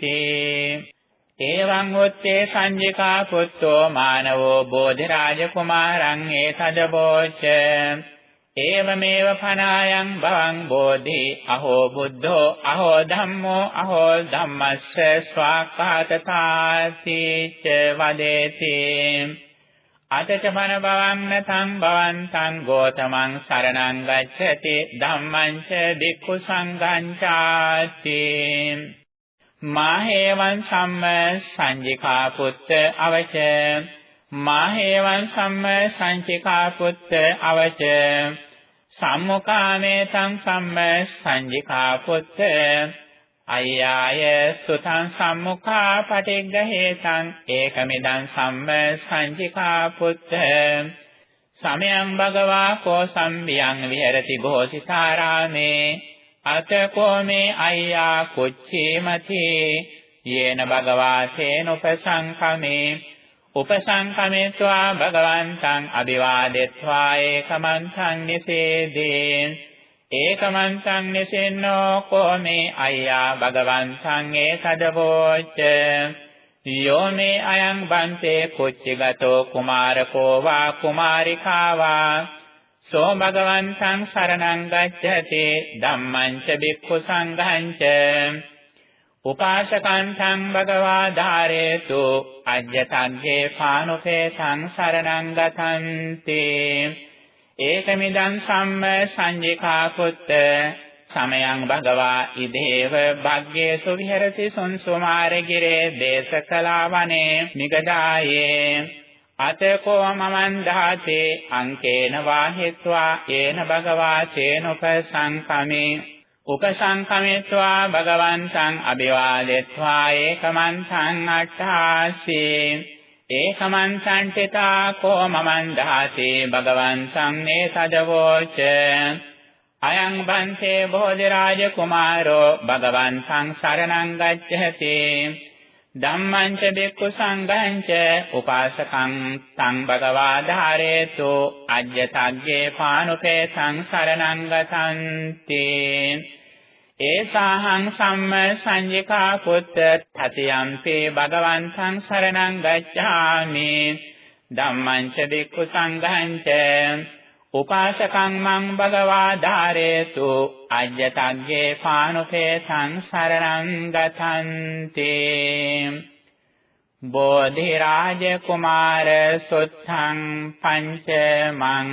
තේ එවං උත්තේ සංජිකා පුත්තෝ මානවෝ බෝධිරාජ කුමාරං ඒතදබෝච ඒවමේව පනායන් භවං බෝධි අහෝ බුද්ධෝ අහෝ ධම්මෝ අහෝ ධම්මස්ස ස්වාකාතතාති ච වදේති අතච මන භවන්න තං භවන්තං ගෝතමං සරණං ගච්ඡති ධම්මං ච දික්ඛු සංඝං චාති මාහේවං සම්ම සංජිකා පුත්ත අවච මාහේවං සම්ම සංජිකා පුත්ත අවච සම්මුඛාමේ තං සම්ම සංජිකා පුත්ත අය්යාය සුතං සම්මුඛා පටිග්ගහේතං ඒකමිදං සම්ම සංජිකා පුත්ත සමයං භගවා කෝ සම්බියං විහෙරති ഘോഷිතාරාමේ අතකෝ මේ අය්‍යා කුච්චේමති යේන භගවාසේන උපසංකමේ උපසංකමේत्वा භගවන්තං අභිවාදෙත්වා ඒකමන්තං නිසේදේ ඒකමන්තං නිසෙන්නෝ කෝ මේ අය්‍යා භගවන්තං ඒතදවෝච්ච යෝ මේ අයං බන්තේ කුච්චිගතෝ කුමාරකෝ වා කුමාරිකා වා සෝ භගවන්තං සරණං ගච්ඡති ධම්මං ච බික්ඛු සංඝං ච. උපාසකං සං භගවා ධාරේතු අජ්ජතග්ගේ පානුපේසං සරණං ගතන්ති. ඒකමිදං සම්ම සංජිකා පුත්ත සමයං භගවා ඉදේව භග්ගේසු විහෙරති සුන්සුමාරගිරේ දේශකලා වනේ නිගදායේ. අතකෝ මමං ධාතේ අංකේන වාහෙත්වා ඒන භගවා චේනුපසංකමේ. උපසංකමෙත්වා භගවන්තං අභිවාදෙත්වා ඒකමන්තං අට්ඨාසී. ඒකමන්තං තිතා කෝ මමං ධාතේ භගවන්තං නේතදවෝච අයං බන්තේ බෝධිරාජ කුමාරෝ භගවන්තං සරණං ගච්ඡති. ධම්මං ච බික්ඛු සංඝං ච උපාසකං තං භගවා ධාරේතු අජ්ජතග්ගේ පානුපේ සංසරණං ගතන්ති. ඒසාහං සම්ම සංජිකා පුත්ත තතියම්පේ භගවන්තං සරණං ගච්ඡාමි. ධම්මං ච බික්ඛු සංඝං ච උපාසකං මං භගවා ධාරේතු අජ්ජතග්ගේ පානුපේ සංසරණං ගතන්ති. බෝධි රාජ කුමාර සුත්තං පංචමං